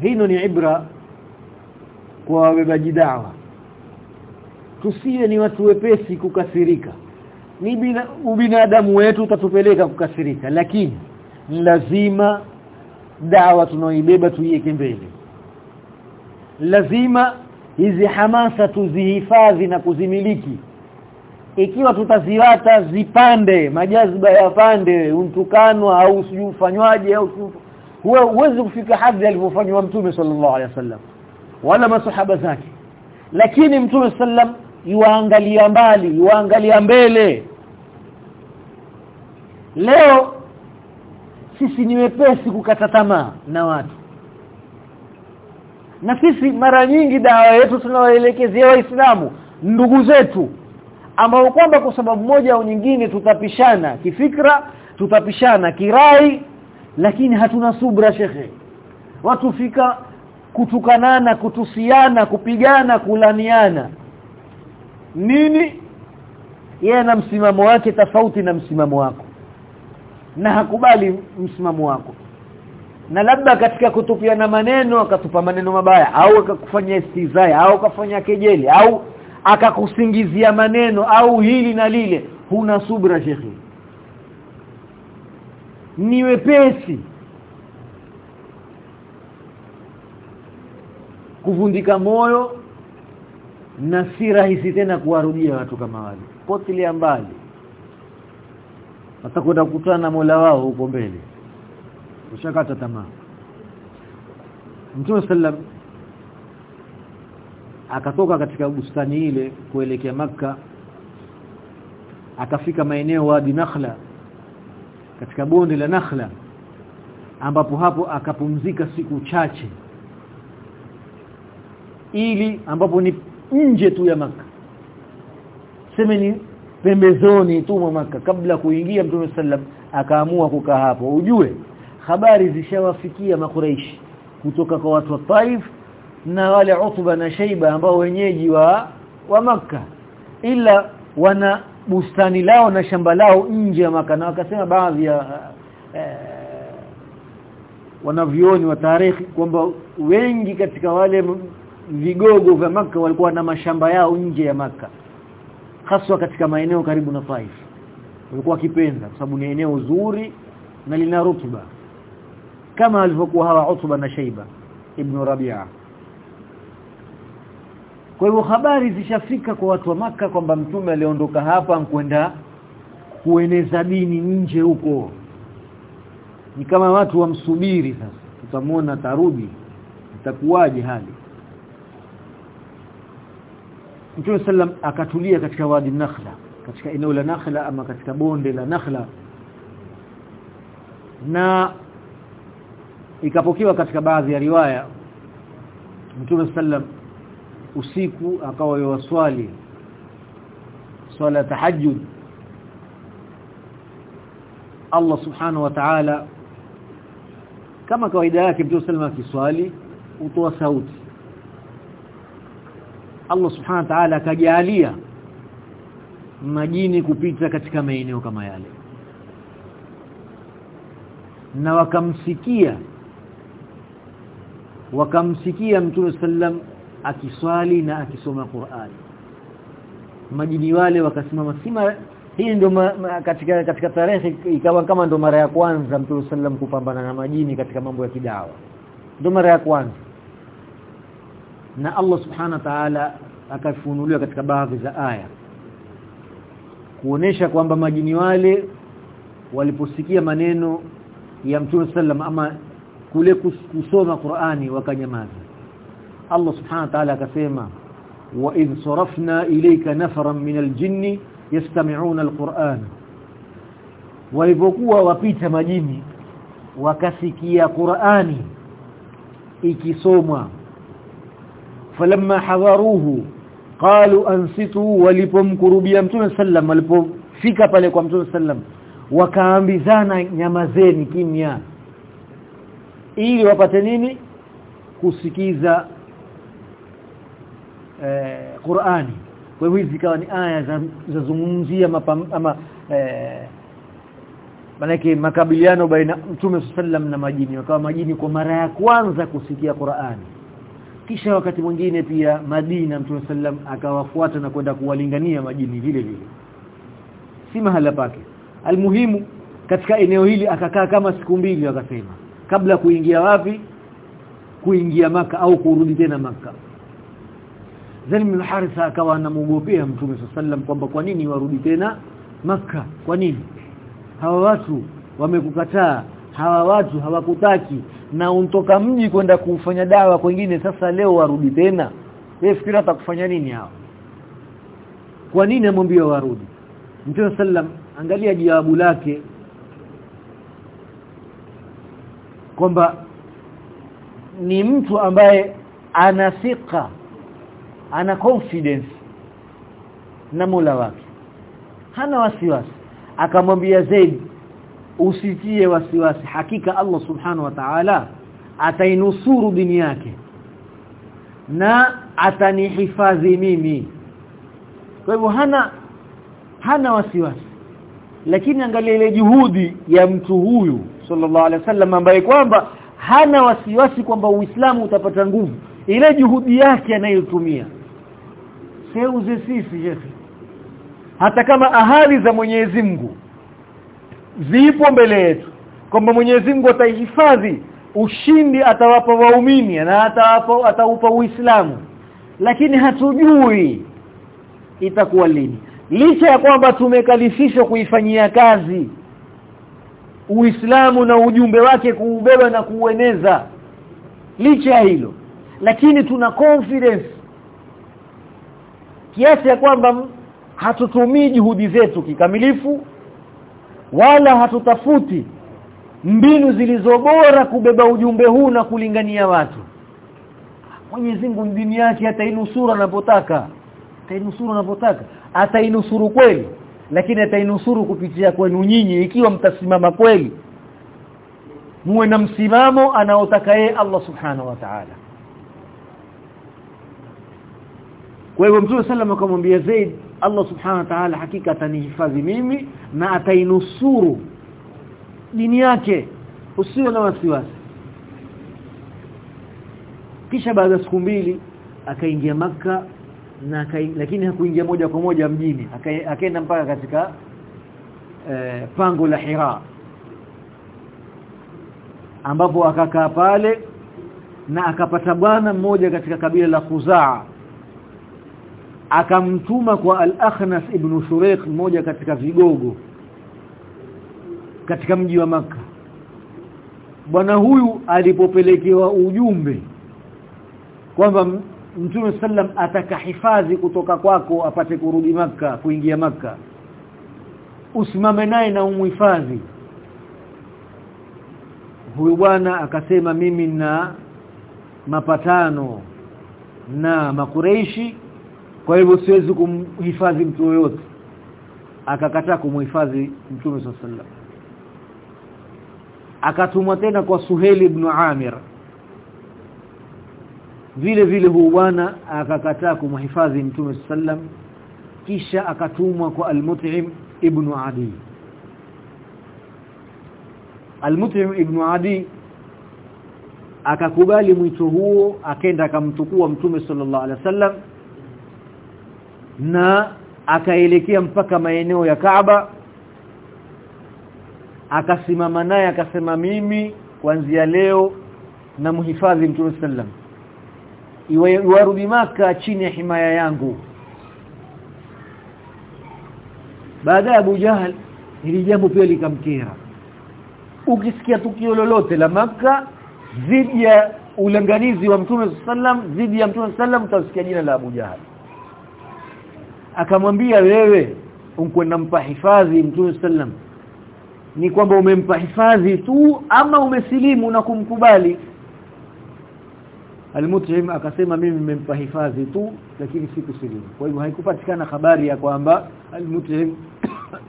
hino ni ibra kwa wabebaji dawa. Tusiwe ni watu wepesi kukasirika. Ni bina, ubinadamu wetu utatupeleka kukasirika lakini lazima dawa tunaoibeba tuiweke mbele. Lazima hizi hamasa tuzihifadhi na kuzimiliki. Ikiwa tutaziwata zipande majaziba yapande untukanwa au sijufanywaje au huwa uwezi kufika hadhi alivyofanywa mtume sallallahu alaihi wasallam wala masahaba zake. Lakini mtume sallam yuangalia mbali yuangalia mbele. Leo sisi ni wepesi kukata tamaa na watu. Na sisi mara nyingi dawa yetu tunawaelekezea waislamu ndugu zetu ambao kwamba kwa sababu moja au nyingine tutapishana kifikra tutapishana kirai lakini hatuna subra shekhe. Watu fika kutukanana kutusiana kupigana kulaniana. Nini? Yeye na msimamo wake tofauti na msimamo wako. Na hakubali msimamo wako. Na labda katika kutupia na maneno akatupa maneno mabaya au akakufanyia istizai au akafanya kejeli au akakusingizia maneno au hili na lile huna subra shekhi ni wepesi. Kuvundika moyo na si rahisi tena kuwarudia watu kama wale. Potilia mbali. Watakwenda kukutana na Mola wao huko mbele. Ushakata tamaa. Mtume sallam akatoka katika bustani ile kuelekea maka akafika maeneo wadi Nakhla katika bonde la Nakhla ambapo hapo akapumzika siku chache ili ambapo ni nje tu ya maka semeni pembezoni tu mwa maka kabla kuingia Mtume sallam akaamua kukaa hapo. Ujue habari zishawafikia makuraishi kutoka kwa watu wa Taif na wale Utba na Shaiba ambao wenyeji wa wa maka ila wana bustani lao na shamba lao nje ya maka na wakasema baadhi ya eh, wanavioni wa tarehe kwamba wengi katika wale vigogo vya maka walikuwa na mashamba yao nje ya maka haswa katika maeneo karibu na Taif. Walikuwa kipenda kwa sababu ni eneo zuri na lina rutuba kama alivyokuwa hawa Utba na Shaiba ibn Rabi'a kwa hivyo habari zishafika kwa watu wa maka kwamba mtume aliondoka hapa kwenda kueneza dini nje huko. Ni kama watu wamsubiri sasa. Tutamwona tarudi. Itakuwaje hali? Mtume sallam akatulia katika wadi Nakhla katika eneo la Nakhla ama katika bonde la Nakhla. Na ikapokewa katika baadhi ya riwaya Mtume sallam usiku akawa yawaswali swala tahajjud. Allah subhanahu wa ta'ala kama kawaida yake Mtume sallam akiswali utoa sauti. Allah subhanahu wa ta'ala akajalia majini kupita katika maeneo kama yale. Na wakamsikia wakamsikia Mtume sallam akiswali na akisoma Qur'ani majini wale wakasimama sima hii ndio katika katika tarehe ikawa kama ndo mara ya kwanza Mtume sallam kupambana na majini katika mambo ya kidawa. Ndio mara ya kwanza. Na Allah subhana ta'ala akafunuliwa katika baadhi za aya. Kuonesha kwamba majini wale waliposikia maneno ya Mtume sallam ama kule kusoma Qur'ani wakanyamaza Allah subhanahu wa ta'ala akasema wa idh sarafna ilayka nafaran min aljinn yastami'una alquran. Walipokuwa wapita majini wakasikia Qur'ani ikisomwa. Falamma hadaruhu qalu ansitu walipomkurubia Mtume sallam walipofika pale kwa Mtume sallam wakaambizana nyamazeni kimya. Ili wapate nini? Kusikiza eh, Qur'ani. Kwa hivyo zikawa ni aya za zazungumzia ama eh, makabiliano baina Mtume sallam na majini. Wakawa majini kwa mara ya kwanza kusikia Qur'ani. Kisha wakati mwingine pia Madina Mtume sallam akawafuata na kwenda kuwalingania majini vile vile. Si mahala pake. Almuhimu katika eneo hili akakaa kama siku mbili wakasema. Kabla kuingia wapi? Kuingia maka au kurudi tena maka Zaid bin Haritha akawa anamuogopea Mtume sallam kwamba kwa nini warudi tena maka kwa nini? Hawa watu wamekukataa. Hawa watu hawakutaki. Na untoka mji kwenda kufanya dawa kwingine sasa leo warudi tena. Wewe fikira atakufanya nini hao? Kwa nini amwambia warudi? Mtume sallam angalia jawabu lake. Kwamba ni mtu ambaye ana ana confidence na Mola wake. Hana wasiwasi. Akamwambia Zaid usitie wasiwasi. Hakika Allah subhanahu wa ta'ala atainusuru dini yake na atanihifadhi mimi. Kwa hivyo hana hana wasiwasi. Lakini angalia ile juhudi ya mtu huyu sallallahu alaihi wasallam ambaye kwamba hana wasiwasi kwamba Uislamu utapata nguvu. Ile juhudi yake anayotumia seuze sisi yetu hata kama ahadi za Mwenyezi Mungu zipo mbele yetu kwamba Mwenyezi Mungu ataihifadhi ushindi atawapa waumini na atawapa ataupa Uislamu. Lakini hatujui itakuwa lini. Licha ya kwamba tumekalifishwa kuifanyia kazi Uislamu na ujumbe wake kuubeba na kuueneza licha ya hilo. Lakini tuna confidence kiasi ya kwamba hatutumii juhudi zetu kikamilifu wala hatutafuti mbinu zilizobora kubeba ujumbe huu na kulingania watu. Mwenyezi Mungu dini yake atainusuru anapotaka atainusuru anapotaka atainusuru kweli lakini atainusuru kupitia kwenu nyinyi ikiwa mtasimama kweli. Muwe na msimamo anaotaka yeye Allah subhanahu wa ta'ala kwa hivyo Mtume sallam akamwambia Zaid Allah subhanahu wa ta'ala hakika atanihifadhi mimi na atainusuru dini yake. Usiwe na wasiwasi. Kisha baada ya siku mbili akaingia maka na akai, lakini hakuingia moja kwa moja mjini. Akaenda mpaka katika eh, pango la Hira ambapo akakaa pale na akapata bwana mmoja katika kabila la Khuzaa akamtuma kwa Al-Akhnas ibn Shuraiq mmoja katika vigogo katika mji wa maka bwana huyu alipopelekewa ujumbe kwamba Mtume sallam ataka hifadhi kutoka kwako apate kurudi maka kuingia maka usimame naye na umuhifadhi huyu bwana akasema mimi na mapatano na makureishi kwa hivyo siwezi kumhifadhi mtu yoyote. Akakataa kumhifadhi Mtume sallallahu akatumwa tena kwa Suheli ibn Amir. Vile vile huu bwana akakataa kumhifadhi Mtume sallam kisha akatumwa kwa almut'im ibn Adi. Almut'im ibn Adi akakubali mwito huo akenda akamtukua Mtume sallallahu alaihi wasallam na akaelekea mpaka maeneo ya Kaaba akasimama naye akasema mimi kuanzia leo na mhifadhi Mtume sallam iwarudi maka chini ya himaya yangu. Baada ya Abu Jahal hili jambo pia likamkera. Ukisikia tukio lolote la maka dhidi ya ulanganizi wa Mtume sallam dhidi ya Mtume sallam utasikia jina la Abu Jahal akamwambia wewe unkwenda mpa hifadhi Mtume sallam ni kwamba umempa hifadhi tu ama umesilimu na kumkubali? Al-Mut'im akasema mimi nimempa hifadhi tu lakini sikusilimu. Kwa hivyo haikupatikana habari ya kwamba Al-Mut'im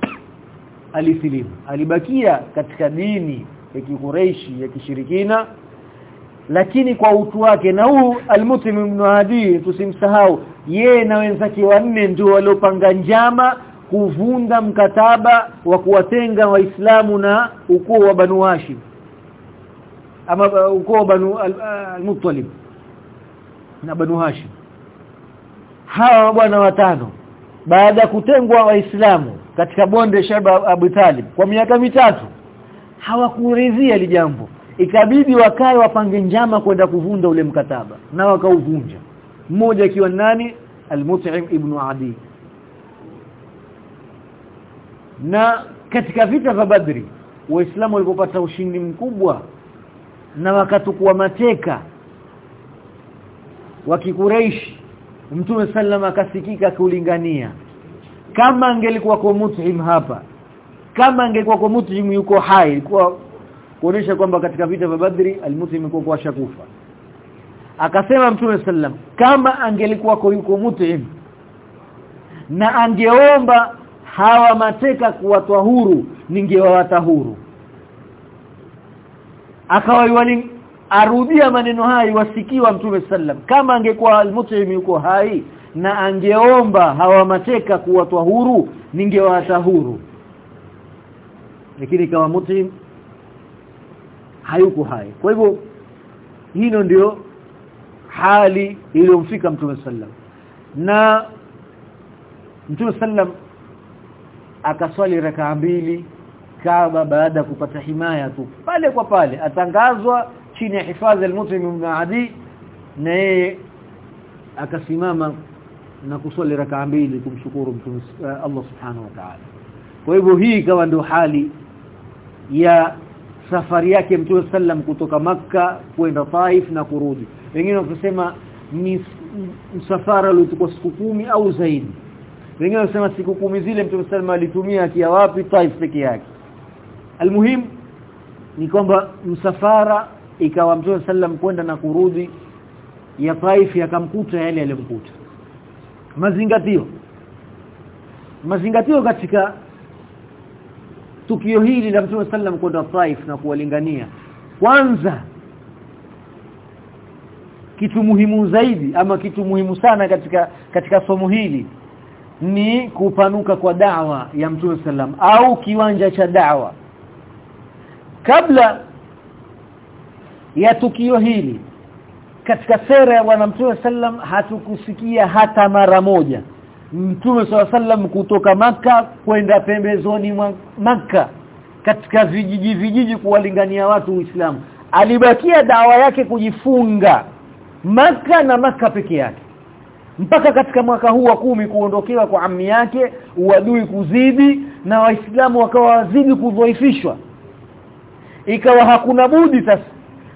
alisilimu. Alibakia katika dini ya kikureishi ya kishirikina lakini kwa utu wake na huu almutim ibn Adi tusimsahau yeye na wenzake wanne ndio waliopanga njama kuvunda mkataba wa kuwatenga waislamu na ukoo wa Banu Hashim. Ama ukoo wa Banu al-Muttalib na Banu Hashim. Hawa bwana watano baada ya kutengwa waislamu katika bonde Shaba Abu Talib kwa miaka mitatu hawakuridhia jambo ikabidi wakae wapange njama kwenda kuvunja ule mkataba na wakauvunja. Mmoja akiwa nani? Almut'im ibn Adi. Na katika vita vya Badri waislamu walipopata ushindi mkubwa na wakatukua mateka wa kikureishi Mtume sallam akasikika kulingania kama angelikuwa kwa Mut'im hapa kama angelikuwa kwa Mut'im yuko hai kwa kuonesha kwamba katika vita vya Badri al-Mut'im yuko shakufa akasema Mtume sallam kama angelikuwa yuko Mut'im na angeomba hawa mateka kuwatwa huru ningewawata huru. Akawa arudia maneno haya wasikiwa mtume sallam kama angekuwa al-mut'im yuko hai na angeomba hawa mateka kuwatwa huru ningewawata huru. Lakini kama mut'im hayuko hai. Kwa hivyo hino ndio hali iliyomfika mtume sallam na mtume sallam akaswali rakaa mbili Kaaba baada ya kupata himaya tu. Pale kwa pale atangazwa chini ya hifadhi al-Mut'im ibn Adi na yeye akasimama na kuswali rakaa mbili kumshukuru mtume Allah subhanahu wa ta'ala. Kwa hivyo hii ikawa ndio hali ya safari yake mtume sallam kutoka maka kwenda Taif na kurudi. Wengine wakisema ni msafara uliochukua siku kumi au zaidi. Wengine wanasema siku kumi zile mtume sallam alitumia akia wapi? Taif peke yake. Almuhim ni kwamba msafara ikawa mtume sallam kwenda na kurudi ya Taif yakamkuta yale yaliyomkuta mazingatio. Mazingatio katika tukio hili la mtume sallam kwenda Taif na kuwalingania. Kwanza kitu muhimu zaidi ama kitu muhimu sana katika katika somo hili ni kupanuka kwa dawa ya Mtume sallam au kiwanja cha dawa. Kabla ya tukio hili katika sera ya bwana Mtume sallam hatukusikia hata mara moja Mtume sallam kutoka maka kwenda pembezoni mwa maka katika vijiji vijiji kuwalingania watu Uislamu. Alibakia dawa yake kujifunga maka na maka peke yake. Mpaka katika mwaka huu wa kumi kuondokewa kwa ammi yake uadui kuzidi na waislamu wakawa wazidi kudhoifishwa ikawa hakuna budi sasa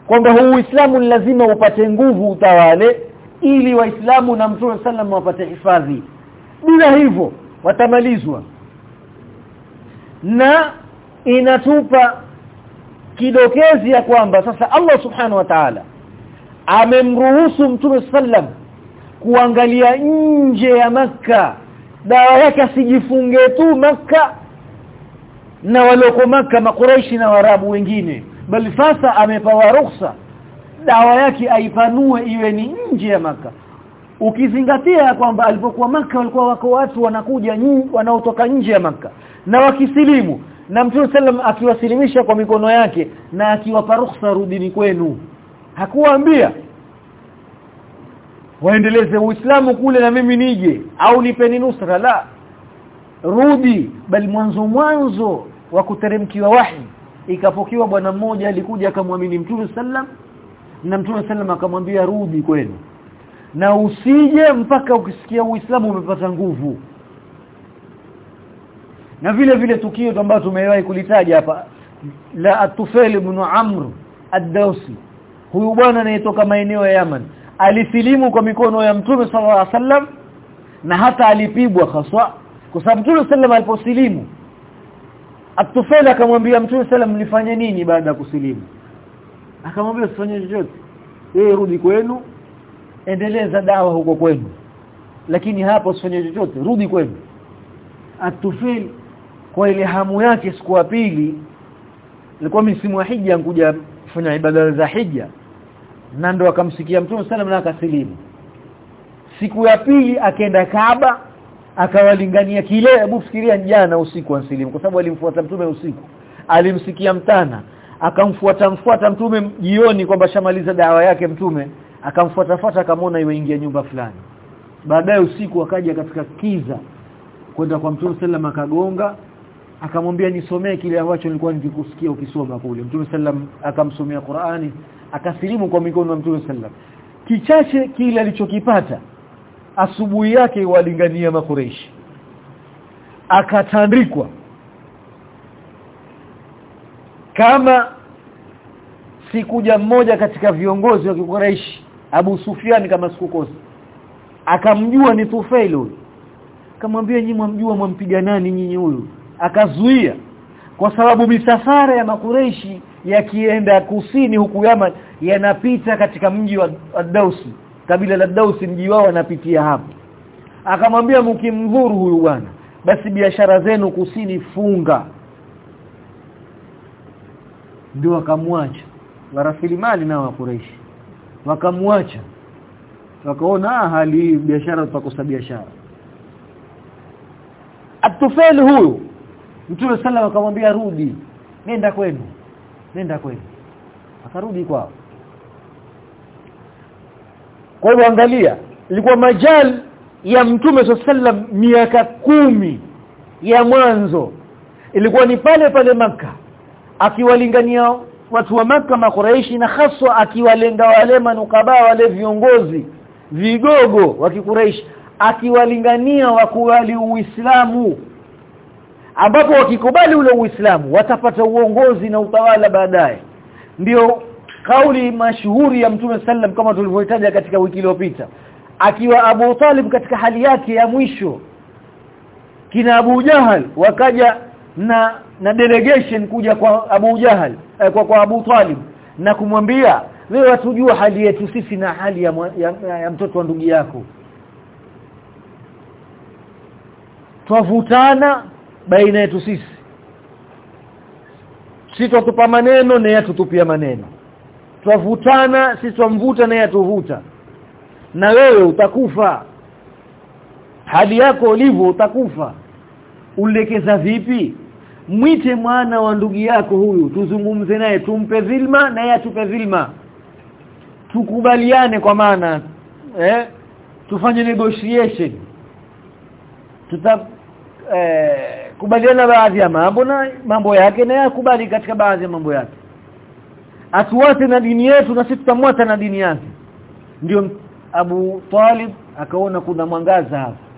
kwamba huu Uislamu lazima upate nguvu utawale ili waislamu na Mtume sallam wapate hifadhi bila hivyo watamalizwa. Na inatupa kidokezi ya kwamba sasa Allah subhanahu wa ta'ala amemruhusu Mtume sallam kuangalia nje ya maka dawa yake asijifunge tu maka na walioko maka makuraishi na warabu wengine. Bali sasa amepawa ruhusa. Dawa yake aipanue iwe ni nje ya maka ukizingatia kwamba alipokuwa maka walikuwa wako watu wanakuja wanaotoka nje ya maka na wakisilimu. Na Mtume sallam akiwasilimisha kwa mikono yake na akiwapa ruhusa rudini kwenu. Hakuwaambia waendeleze uislamu kule na mimi nije au nipeni nusra. La rudi bali mwanzo mwanzo wa kuteremkiwa wahi. Ikapokiwa bwana mmoja alikuja akamwamini Mtume sallam na Mtume sallam akamwambia rudi kwenu na usije mpaka ukisikia Uislamu umepata nguvu. Na vile vile tukio ambalo tumewahi kulitaja hapa. La atufeli ibn Amr ad-Dawsi. Huyu bwana anayetoka maeneo ya Yaman. Alisilimu kwa mikono ya Mtume sallallahu alaihi wasallam na hata alipigwa haswa. Kwa sababu Mtume sallam aliposilimu atufeli akamwambia Mtume sallam nifanye nini baada ya kusilimu? Akamwambia usifanye chochote. Wewe rudi kwenu endeleza dawa huko kwenu. Lakini hapo usifanye chochote rudi kwenu. Atufil kwa ile hamu yake siku ya pili ilikuwa msimu wa hija kuja kufanya ibada za hija. Na ndo akamsikia Mtume sana na akasilimu. Siku ya pili akaenda Kaaba akawalingania kile hebu fikiria jana usiku ansilimu kwa sababu alimfuata mtume usiku. Alimsikia mtana akamfuata mfuata mtume jioni kwamba shamaliza dawa yake mtume akamfuata fuata akamwona yuingia nyumba fulani. Baadaye usiku akaja katika kiza kwenda kwa mtume sallam akagonga akamwambia nisomee kile ambacho nilikuwa nikikusikia ukisoma kule. Mtume sallam akamsomea Qur'ani akasilimu kwa mikono ya mtume sallam kichache kile alichokipata asubuhi yake walingania makureishi akatandikwa. Kama sikuja mmoja katika viongozi wa Quraysh Abu Sufyan kama sikukosa akamjua ni Tufail huyu. Akamwambia nyinyi mwamjua mwampiga nani nyinyi huyu? Akazuia. Kwa sababu misafara ya makureishi yakienda kusini huku yama yanapita katika mji wa, Dausi kabila la Dausi mji wao wanapitia hapo. Akamwambia mkimdhuru huyu bwana basi biashara zenu kusini funga. Ndio wakamwacha warasilimali wa wakureishi wakamwacha. Wakaona hali hii biashara tutakosa biashara. Atufeli huyu. Mtume sallam akamwambia rudi nenda kwenu nenda kwenu. Akarudi kwao. Kwa hivyo angalia ilikuwa majal ya Mtume sallam miaka kumi ya mwanzo. Ilikuwa ni pale pale maka akiwalingania watu wa maka makuraishi na haswa akiwalenga wale manukaba wale viongozi vigogo wa kikuraishi akiwalingania wakubali uislamu ambapo wakikubali ule uislamu watapata uongozi na utawala baadaye. Ndio kauli mashuhuri ya mtume sallam kama tulivyohitaja katika wiki iliyopita akiwa Abu Talib katika hali yake ya mwisho. Kina Abu Jahal wakaja na na delegation kuja kwa Abu Jahal eh, kwa kwa Abu Talib na kumwambia wewe watujua hali yetu sisi na hali ya, ya, ya, ya mtoto wa ndugu yako. Twavutana baina yetu sisi. Sisi tutupa maneno na yeye tutupia maneno. Twavutana sisi twamvuta na yeye tuvuta na wewe utakufa. Hali yako ulivyo utakufa. Ulekeza vipi mwite mwana wa ndugu yako huyu tuzungumze naye tumpe dhilma na yeye atupe dhilma. Tukubaliane kwa maana eh tufanye negotiation. Tuta eh, kubaliana baadhi ya mambo na mambo yake na yakubali katika baadhi ya mambo yake. Atuwate na dini yetu na sisi tutamwata na dini yake. Ndio Abu Talib akaona kuna mwangaza hapa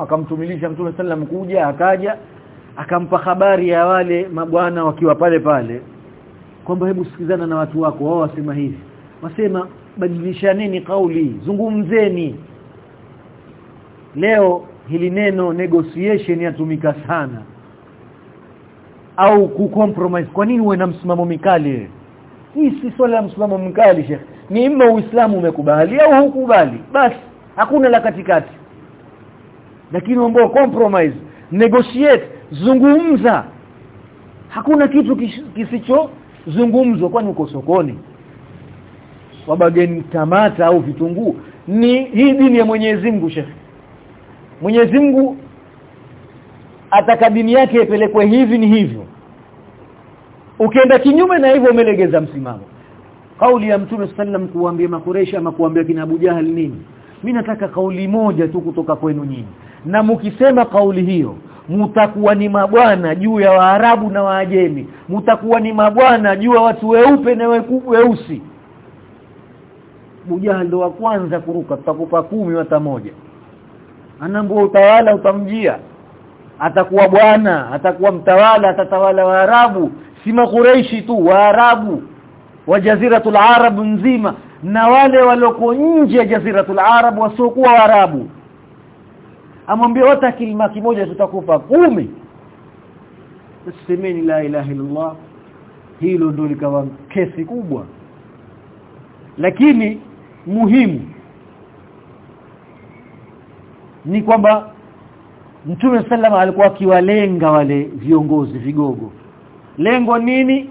akamtumilisha Mtume sallam kuja akaja akampa habari ya wale mabwana wakiwa pale pale kwamba hebu sikizana na watu wako wao wasema hivi. Wasema badilishaneni kauli zungumzeni. Leo hili neno negotiation yatumika sana. Au kucompromise kwa nini uwe na msimamo mikali? Hii si swala ya msimamo mkali shekhi ni imma uislamu umekubali au hukubali? Basi hakuna la katikati. Lakini mambo compromise negotiate zungumza. Hakuna kitu kisicho zungumzwa kwani uko sokoni? Wabageni tamata au vitunguu? Ni hii dini ya Mwenyezi Mungu Sheikh. Mwenyezi Mungu ataka dini yake ipelekwe hivi ni hivyo. Ukienda kinyume na hivyo umelegeza msimamo. Kauli ya mtume sallam kuambia makuresha ama kuambia kina Abu Jahal nini mimi nataka kauli moja tu kutoka kwenu nyinyi. Na mkisema kauli hiyo mutakuwa ni mabwana juu ya Waarabu na Waajemi. Mutakuwa ni mabwana juu ya watu weupe na weusi. Bujahal ndo wa kwanza kuruka tutakupa kumi hata moja. Anambua utawala utamjia. Atakuwa bwana atakuwa mtawala atatawala Waarabu. Si makureishi tu Waarabu. Wa jaziratul arab nzima na wale walioko nje ya jaziratul arab wasiokuwa Waarabu. Amwambia hata kilima kimoja tutakufa kumi. Semeni la ilaha illallah. Hilo ndio likawa kesi kubwa. Lakini muhimu ni kwamba Mtume sallama alikuwa akiwalenga wale viongozi vigogo. Lengo nini?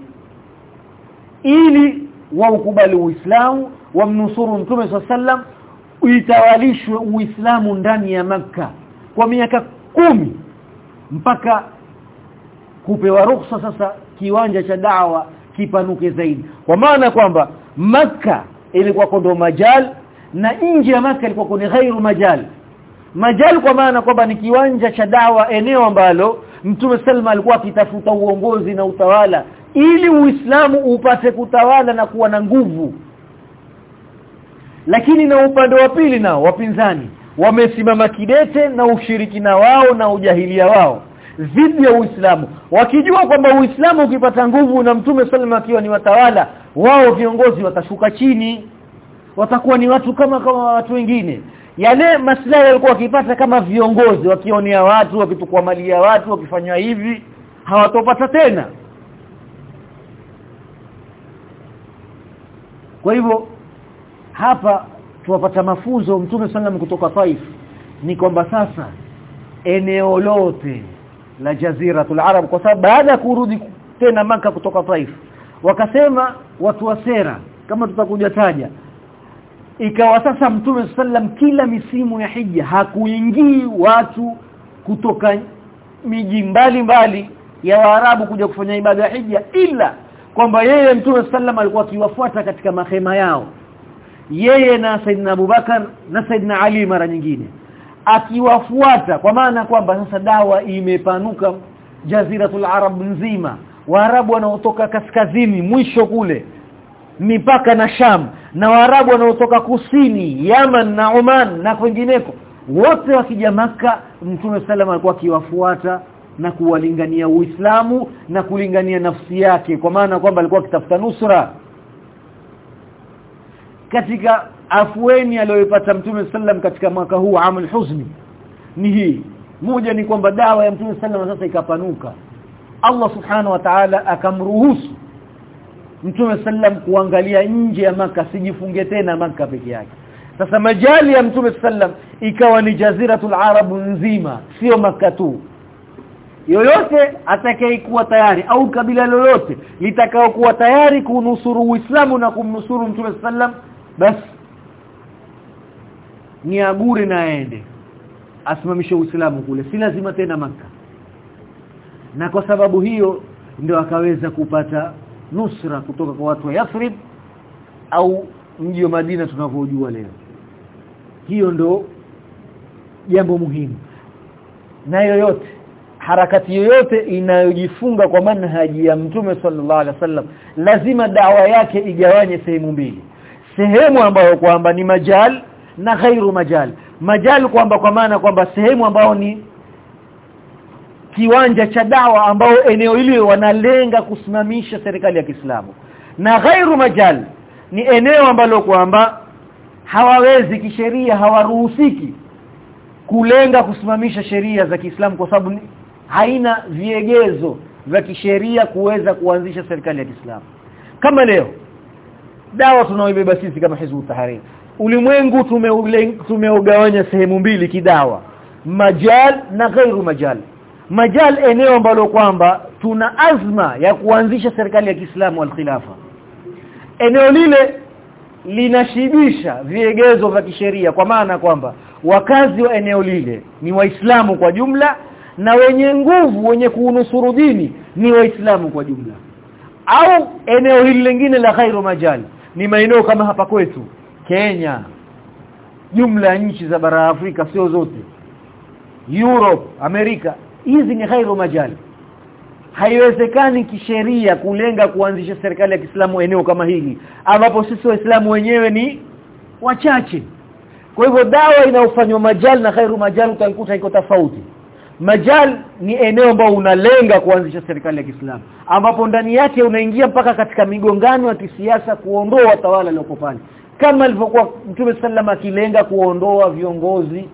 Ili waukubali Uislamu wamnusuru Mtume sallam uitawalishwe Uislamu ndani ya maka kwa miaka kumi mpaka kupewa ruhusa sasa kiwanja cha dawa kipanuke zaidi. Kwa maana kwamba maka ilikuwa kondo majal na nje ya maka ilikuwa ni ghairu majal. Majal kwa maana kwamba ni kiwanja cha dawa eneo ambalo Mtume Salma alikuwa akitafuta uongozi na utawala ili Uislamu upate kutawala na kuwa na nguvu lakini na upande wa pili nao wapinzani wamesimama kidete na ushirikina wao na ujahilia wao dhidi ya Uislamu. Wakijua kwamba Uislamu ukipata nguvu na Mtume sallallahu akiwa ni watawala wao viongozi watashuka chini. Watakuwa ni watu kama kama watu wengine. Yale maslahi walikuwa wakipata kama viongozi wakionea watu wakitukua mali ya watu wakifanywa hivi hawatopata tena. Kwa hivyo hapa tuwapata mafunzo mtume sallam kutoka Taif. Ni kwamba sasa eneo lote la jaziratul arab kwa sababu baada ya kurudi tena maka kutoka Taif wakasema watu wa sera kama tutakuja taja ikawa sasa mtume sallam kila misimu ya hija hakuingii watu kutoka miji mbalimbali ya Waarabu kuja kufanya ibada ya hija ila kwamba yeye mtume sallam alikuwa akiwafuata katika mahema yao yeye na Saidina Abubakar na Saidina Ali mara nyingine. Akiwafuata kwa maana kwamba sasa dawa imepanuka jaziratul arab nzima. Waarabu wanaotoka kaskazini mwisho kule mipaka na Sham na waarabu wanaotoka kusini Yaman na Oman na kwingineko wote wakija maka Mtume sallam alikuwa akiwafuata na kuwalingania Uislamu na kulingania nafsi yake kwa maana kwamba alikuwa akitafuta nusra katika afueni aliyopata Mtume sallam katika mwaka huu amul huzni ni hii. Moja ni kwamba dawa ya Mtume sallam sasa ikapanuka. Allah subhanahu wa ta'ala akamruhusu Mtume sallam kuangalia nje ya maka sijifunge tena maka peke yake. Sasa majali ya Mtume sallam ikawa ni jaziratul arab nzima sio maka tu. Yoyote atakayekuwa tayari au kabila lolote litakao kuwa tayari kunusuru Uislamu na kumnusuru Mtume sallam basi ni agure na aende asimamishe Uislamu kule si lazima tena maka na kwa sababu hiyo ndio akaweza kupata nusra kutoka kwa watu wa Yathrib au mji wa Madina tunavyojua leo. Hiyo ndo jambo muhimu. Na yoyote harakati yoyote inayojifunga kwa manhaji ya Mtume sallallahu alaihi wasallam lazima dawa yake igawanye sehemu mbili sehemu ambayo kwamba ni majal na ghairu majal. Majal kwamba kwa maana kwamba sehemu ambayo ni kiwanja cha dawa ambao eneo hili wanalenga kusimamisha serikali ya Kiislamu. Na ghairu majal ni eneo ambalo kwamba hawawezi kisheria hawaruhusiki kulenga kusimamisha sheria za Kiislamu kwa sababu haina viegezo vya kisheria kuweza kuanzisha serikali ya Kiislamu. Kama leo dawa tunaoibeba sisi kama hizo Tahrir. Ulimwengu tumeugawanya sehemu mbili kidawa majal na ghairu majal. Majal eneo ambalo kwamba tuna azma ya kuanzisha serikali ya Kiislamu al-khilafa. Eneo lile linashibisha viegezo vya kisheria kwa maana kwamba wakazi wa eneo lile ni waislamu kwa jumla na wenye nguvu wenye kuunusuru dini ni waislamu kwa jumla. Au eneo hili lingine la khairu majal ni maeneo kama hapa kwetu Kenya. Jumla ya nchi za bara Afrika sio zote. Europe Amerika hizi ni khairu majali haiwezekani kisheria kulenga kuanzisha serikali ya Kiislamu eneo kama hili ambapo sisi waislamu wenyewe ni wachache. Kwa hivyo dawa inayofanywa majali na khairu majali utaikuta iko tofauti majal ni eneo ambao unalenga kuanzisha serikali ya Kiislamu ambapo ndani yake unaingia mpaka katika migongano ya kisiasa kuondoa watawala waliopo pale. Kama alivyokuwa Mtume sallama akilenga kuondoa viongozi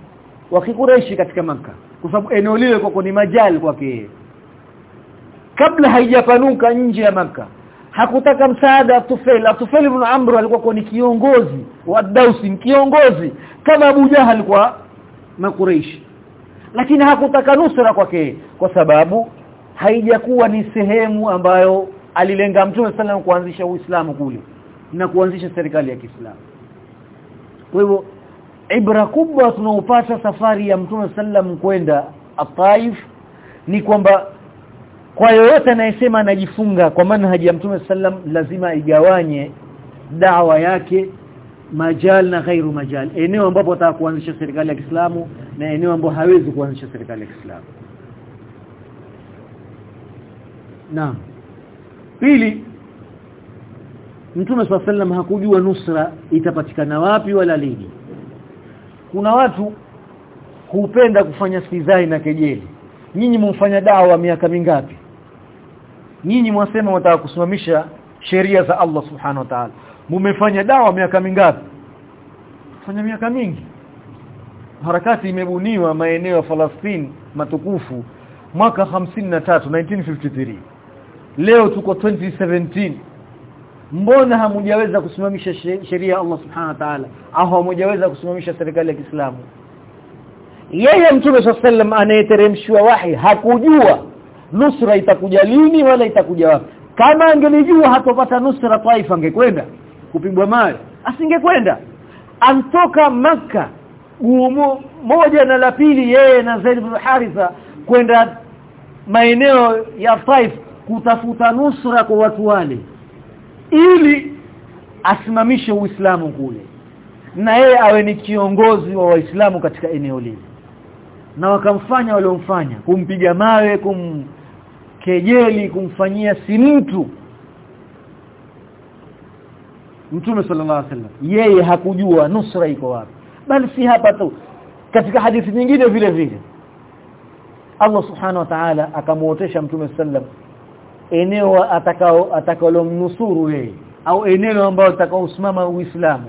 wa kikureishi katika maka kwa sababu eneo lile kwa ni majal kwake kabla haijapanuka nje ya maka hakutaka msaada Tufail Tufail ibn Amr alikuwa ni kiongozi wa Dausi kiongozi kama Abu Jahal kwa makureishi lakini hakutaka nusura kwake kwa sababu haijakuwa ni sehemu ambayo alilenga Mtume sana kuanzisha Uislamu kule na kuanzisha serikali ya Kiislamu. Kwa hivyo ibra kubwa tunaopata safari ya Mtume sallam kwenda Ataif ni kwamba kwa yoyote anayesema anajifunga kwa manhaji ya Mtume sallam lazima igawanye dawa yake majal na ghairu majal. Eneo ambapo ataka kuanzisha serikali ya Kiislamu na eneo ambapo hawezi kuanzisha serikali ya Kiislamu. Naam. Pili Mtume sallam hakujua nusra itapatikana wapi wala lini. Kuna watu hupenda kufanya sizai na kejeli. Nyinyi mumfanya dawa miaka mingapi? Nyinyi mwasema wataka kusimamisha sheria za Allah subhanahu wa ta'ala mumefanya dawa miaka mingapi? Fanya miaka mingi. Harakati imebuniwa maeneo ya Falastini matukufu mwaka 53 1953 leo tuko 2017 mbona hamujaweza kusimamisha sheria Allah subhanahu wa ta'ala? Au hamujaweza kusimamisha serikali ya Kiislamu? Yeye mtume sallam anayeteremshwa wahi hakujua nusra itakuja lini wala itakuja wapi. Kama angelijua hatopata nusra taifa angekwenda kupigwa mawe. Asingekwenda. Antoka maka gumu moja na la pili yeye na Zaid bin Haritha kwenda maeneo ya Taif kutafuta nusra kwa watu wale ili asimamishe Uislamu kule na yeye awe ni kiongozi wa Waislamu katika eneo lile. Na wakamfanya waliomfanya kumpiga mawe kumkejeli kumfanyia si mtu Mtume sallallahu alaihi wasallam. Yeye hakujua nusra iko wapi. Bali si hapa tu. Katika hadithi nyingine vile vile. Allah subhanahu wa ta'ala akamuotesha Mtume sallam eneo atakao atakalomnusuru yeye. Au eneo ambalo atakaosimama Uislamu.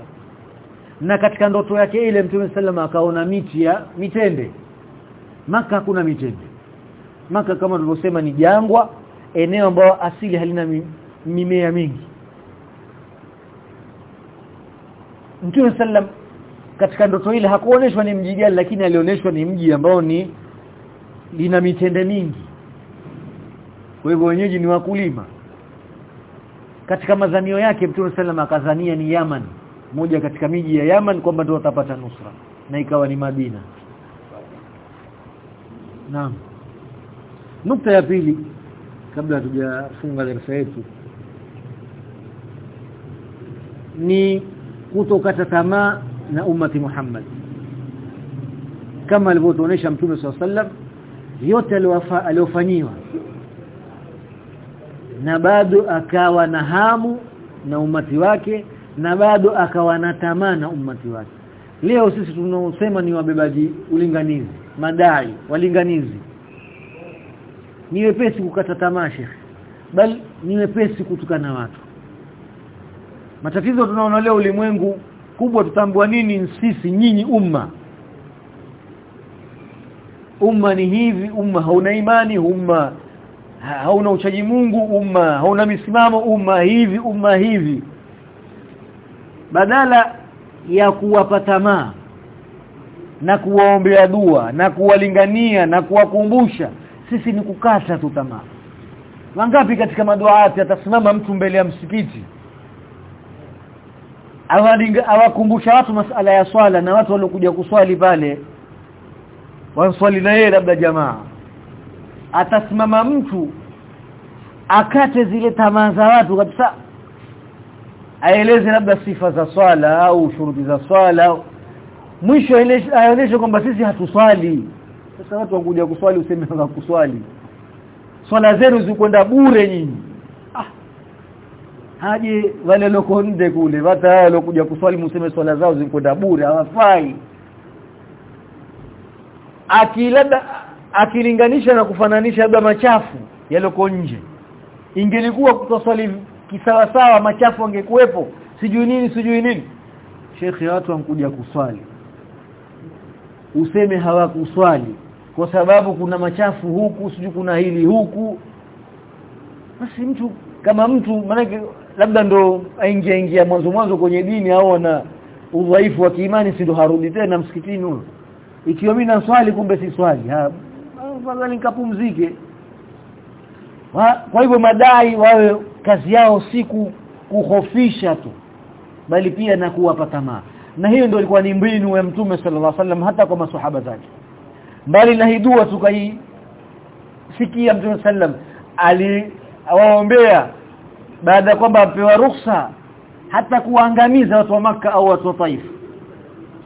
Na katika ndoto yake ile Mtume sallam akaona miti ya mitende. Maka hakuna mitende. Maka kama tulivyosema ni jangwa eneo ambalo asili halina mimea mingi Mtume sallam katika ndoto ile hakuoneshwa ni mji gani lakini alioneshwa ni mji ambao ni lina mitende mingi. Kwa hivyo wenyeji ni wakulima. Katika madhanio yake Mtume sallam akazania ni Yaman moja katika miji ya Yaman kwamba ndio watapata nusra na ikawa ni Madina. Naam. Nukta ya pili kabla tujafunga darasa yetu ni kutokata tamaa na ummati Muhammad. Kama alivyotuonesha Mtume SAW yote aliyofanyiwa na bado akawa na hamu na umati wake na bado akawa na tamaa na umati wake. Leo sisi tunaosema ni wabebaji ulinganizi madai walinganizi ni wepesi kukata tamaa shekhi bali ni wepesi kutukana watu matatizo tunaona leo ulimwengu kubwa tutambua nini sisi nyinyi umma? Umma ni hivi umma hauna imani umma hauna uchaji Mungu umma hauna misimamo umma hivi umma hivi. Badala ya kuwapa tamaa na kuwaombea dua na kuwalingania na kuwakumbusha sisi ni kukata tu tamaa. Wangapi katika maduaati atasimama mtu mbele ya msikiti awakumbusha watu masala ya swala na watu waliokuja kuswali pale. Wanswali na yeye labda jamaa. Atasimama mtu akate zile tamaa za watu kabisa. Aeleze labda sifa za swala au shuruti za swala. Mwisho aeleze kwamba sisi hatuswali. Sasa watu wakuja kuswali useme kuswali swala zenu zikwenda bure nyinyi haje wale loko nde kule hata wale kuja kuswali museme swala zao zikwenda bure hawafai. Akilada akilinganisha na kufananisha labda machafu yaloko nje ingelikuwa kutoswali kisawa sawa machafu angekuwepo sijui nini sijui nini. Shekhi watu wankuja kuswali. Useme hawakuswali kwa sababu kuna machafu huku sijui kuna hili huku. Basi mtu kama mtu manake labda ndo aingia ingia mwanzo mwanzo kwenye dini au ana udhaifu wa kiimani si ndo harudi tena msikitini huyo ikiwa mimi naswali kumbe si swali. Ha afadhali nikapumzike. Kwa hivyo madai wawe kazi yao siku kuhofisha tu bali pia na kuwapa tamaa. Na hiyo ndio ilikuwa ni mbinu ya mtume sallallahu alaihi wasallam hata kwa maswahaba zake. Mbali na hidua tukai sikia mtume sallam aliwaombea baada ya kwamba apewa ruhusa hata kuangamiza watu wa maka au watu wa Taif.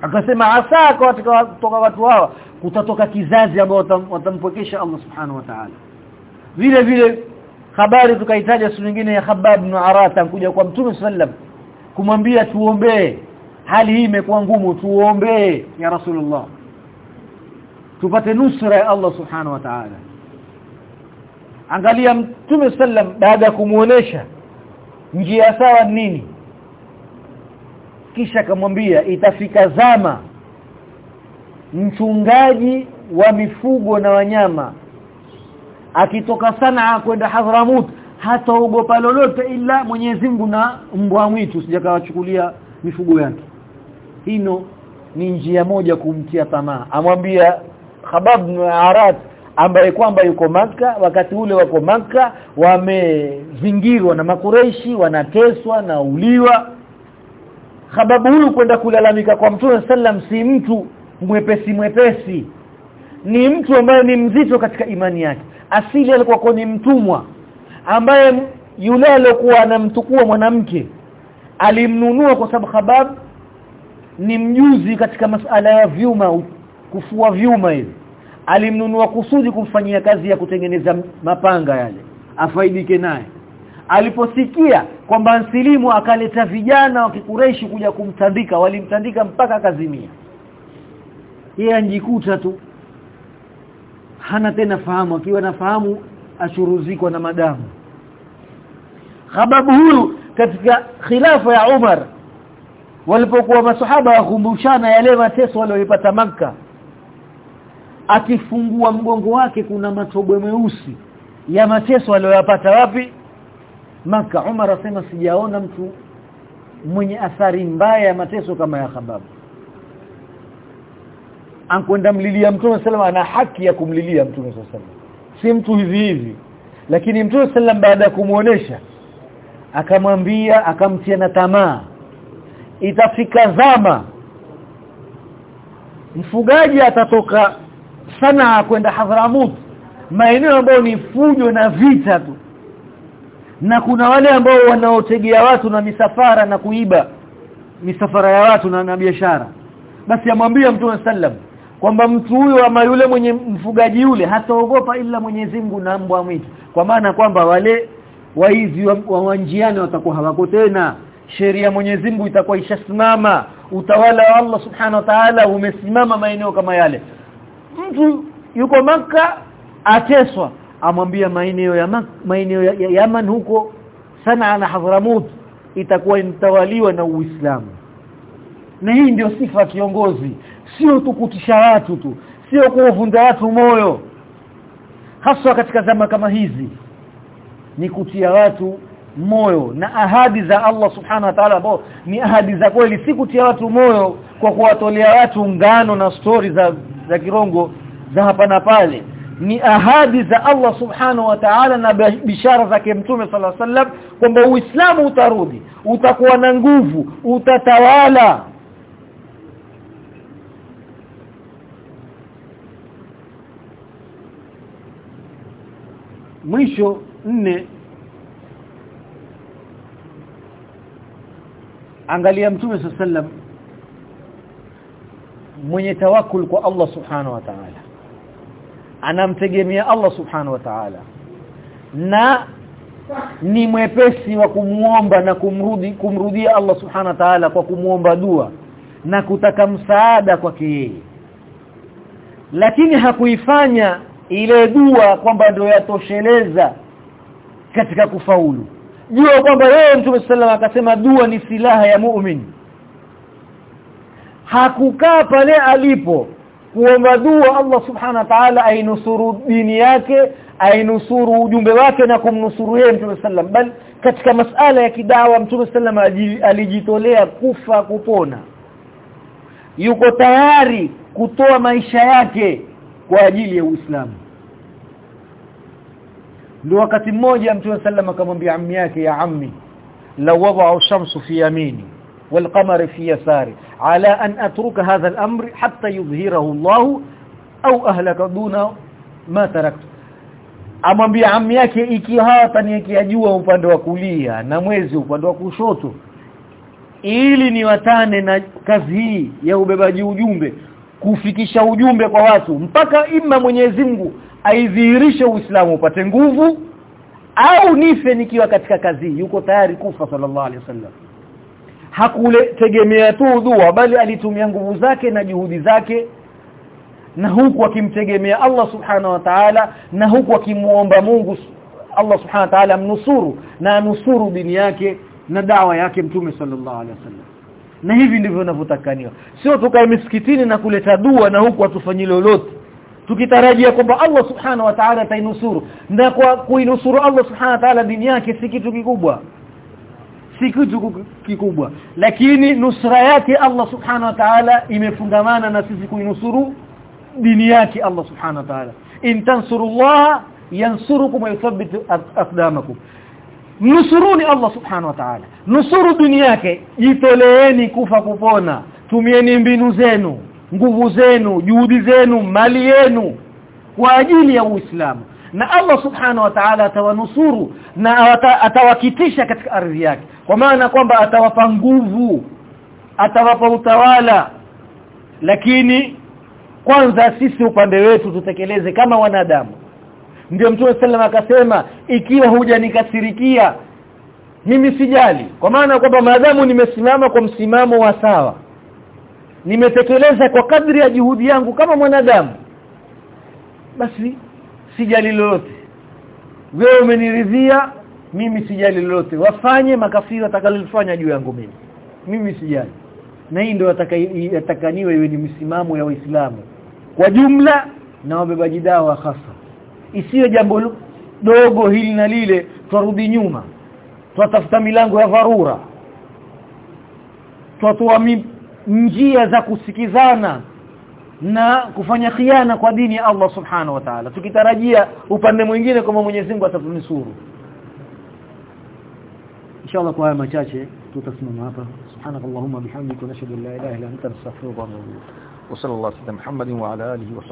Akasema asa kutoka watu hawa kutatoka kizazi ambao watampokesha Allah subhanahu wa ta'ala. Vile vile habari tukahitaja siku nyingine ya Khabbab ibn Arata kuja kwa Mtume sallam kumwambia tuombee hali hii imekuwa ngumu tuombee ya Rasulullah. Tupate nusra ya Allah subhanahu wa ta'ala. Angalia Mtume sallam baada ya kumuonesha njia sawa nini? Kisha akamwambia itafika zama mchungaji wa mifugo na wanyama akitoka sana kwenda Hadhramut hataogopa lolote ila Mwenyezi Mungu na mbwa mwitu sijakawachukulia mifugo yake. Hino ni njia moja kumtia tamaa. Amwambia Khabab bin Arat ambaye kwamba yuko maka wakati ule wako maka wamezingirwa na makureishi wanateswa na uliwa sababu huyu kwenda kulalamika kwa Mtume sallam si mtu mwepesi mwepesi. Ni mtu ambaye ni mzito katika imani yake. Asili alikuwa ni mtumwa ambaye yule aliyokuwa anamtukua mwanamke alimnunua kwa sababu Khabab ni mjuzi katika masala ya vyuma kufua vyuma hivi alimnunua kusudi kumfanyia kazi ya kutengeneza mapanga yale afaidike naye. Aliposikia kwamba nsilimu akaleta vijana wa kikureishi kuja kumtandika walimtandika mpaka kazimia yeye anjikuta tu. Hana tena fahamu akiwa nafahamu ashuruzikwa na madamu. Khababu huyu katika khilafa ya Umar walipokuwa masahaba wakumbushana yale mateso walioipata maka akifungua mgongo wake kuna matobwe meusi ya mateso aliyoyapata wapi? Maka. Umar asema sijaona mtu mwenye athari mbaya ya mateso kama ya Khabab ankwenda mlilia Mtume sallam ana haki ya kumlilia Mtume sallam si mtu hivi hivi. Lakini Mtume sallam baada ya kumuonesha akamwambia akamtia na tamaa itafika zama mfugaji atatoka sana kwenda Hadhramut maeneo ambayo ni fujo na vita tu. Na kuna wale ambao wanaotegea watu na misafara na kuiba misafara ya watu na, na biashara. Basi amwambia Mtume sallam kwamba mtu huyo ama yule mwenye mfugaji yule hataogopa ila Mwenyezi Mungu na mbwa mwitu. Kwa maana kwamba wale waizi wa, wa, wa njiani watakuwa hawako tena. Sheria Mwenyezi Mungu itakuwa ishasimama. Utawala wa Allah subhanahu wa ta'ala umesimama maeneo kama yale mtu yuko maka ateswa. Amwambia maeneo ya maeneo ya, ya Yaman huko sana na Hadhramut itakuwa intawaliwa na Uislamu. Na hii ndio sifa ya kiongozi. Sio tu kutisha watu tu sio kuwavunja watu moyo. Haswa katika zama kama hizi ni kutia watu moyo na ahadi za Allah subhanahu wa ta'ala ambao ni ahadi za kweli. Si kutia watu moyo kwa kuwatolea watu ngano na stori za za kirongo za hapa na pale. Ni ahadi za Allah subhanahu wa ta'ala na bishara zake mtume sala sallam kwamba uislamu utarudi utakuwa na nguvu utatawala. Mwisho nne. Angalia mtume sallam mwenye tawakul kwa Allah subhanahu wa ta'ala. Anamtegemea Allah subhanahu wa ta'ala. Na ni mwepesi wa kumuomba na kumrudi kumrudia Allah subhanahu wa ta'ala kwa kumuomba dua na kutaka msaada kwake yeye. Lakini hakuifanya ile dua kwamba ndio yatosheleza katika kufaulu. Jua kwamba yeye Mtume sallallahu akasema dua ni silaha ya mu'min hakukaa pale alipo. Kuomba dua Allah subhana wa ta'ala ainusuru dini yake ainusuru ujumbe wake na kumnusuru yeye Mtume sallam. Bali katika masala ya kidawa Mtume sallam alijitolea kufa kupona. Yuko tayari kutoa maisha yake kwa ajili ya Uislamu. Ndio wakati mmoja Mtume sallam akamwambia ammi yake ya ammi law wada'u shamsu fi yamini wal qamari fi yasari. على an atruka hadha الأمر حتى يظهره yudhhirahu أو au ahlaka duna ma taraktu amwambia ammi yake ikiwa hawataniwekea jua upande wa kulia na mwezi upande wa kushoto. Ili niwatane na kazi hii ya ubebaji ujumbe kufikisha ujumbe kwa watu mpaka imma Mwenyezi Mungu aidhihirishe Uislamu upate nguvu au nife nikiwa katika kazi yuko tayari kufa sallallahu alaihi wasallam hakutegemea tu dua bali alitumia nguvu zake na juhudi zake na huku akimtegemea Allah subhanahu wa ta'ala na huku akimuomba Mungu Allah subhana wa ta'ala mnusuru na anusuru dini yake na dawa yake mtume sallallahu alaihi wasallam. Na hivi ndivyo vinavyotakaniwa sio tukae misikitini na kuleta dua na huku atufanyi lolote. Tukitarajia kwamba Allah subhana wa ta'ala atainusuru. Na kwa kuinusuru Allah subhana wa ta'ala dini yake si kitu kikubwa si kitu kikubwa. Lakini nusra yake Allah subhanahu wa ta'ala imefungamana na sisi kuinusuru dini yake Allah subhanahu wa ta'ala. In tansurullah yansurukum wa yuthabbit aqdamakum. Nusuruni Allah subhanahu wa ta'ala. Nusuru dini yake. Jitoleeni kufa kupona. Tumieni mbinu zenu nguvu zenu juhudi zenu mali yenu kwa ajili ya Uislamu na Allah subhanahu wa ta'ala atawanusuru na atawakitisha katika ardhi yake. Kwa maana kwamba atawapa nguvu atawapa utawala. Lakini kwanza sisi upande wetu tutekeleze kama wanadamu. Ndio mtume sallam akasema ikiwa hujanikasirikia mimi sijali. Kwa maana kwamba maadamu nimesimama kwa msimamo wa sawa nimetekeleza kwa kadri ya juhudi yangu kama mwanadamu basi sijali lolote. Wewe umeniridhia mimi sijali lolote. Wafanye makafiri atakalofanya juu yangu mimi. Mimi sijali. Na hii ndio atakaniwe iwe ni msimamo ya waislamu. Kwa jumla na wabebaji dawa hasa. Isiyo jambo dogo hili na lile twarudi nyuma. Twatafuta milango ya dharura. Twatoa njia za kusikizana na kufanya khiana kwa dini ya Allah subhanahu wa ta'ala. Tukitarajia upande mwingine kama Mwenyezi Mungu atatunusuru. Inshallah kwa haya machache tutasimama hapa. Subhanakallahumma bihamdika nashhadu an la ilaha illa anta nastaghfiruka wa natubu wa sallallahu ala muhammadin wa ala alihi wa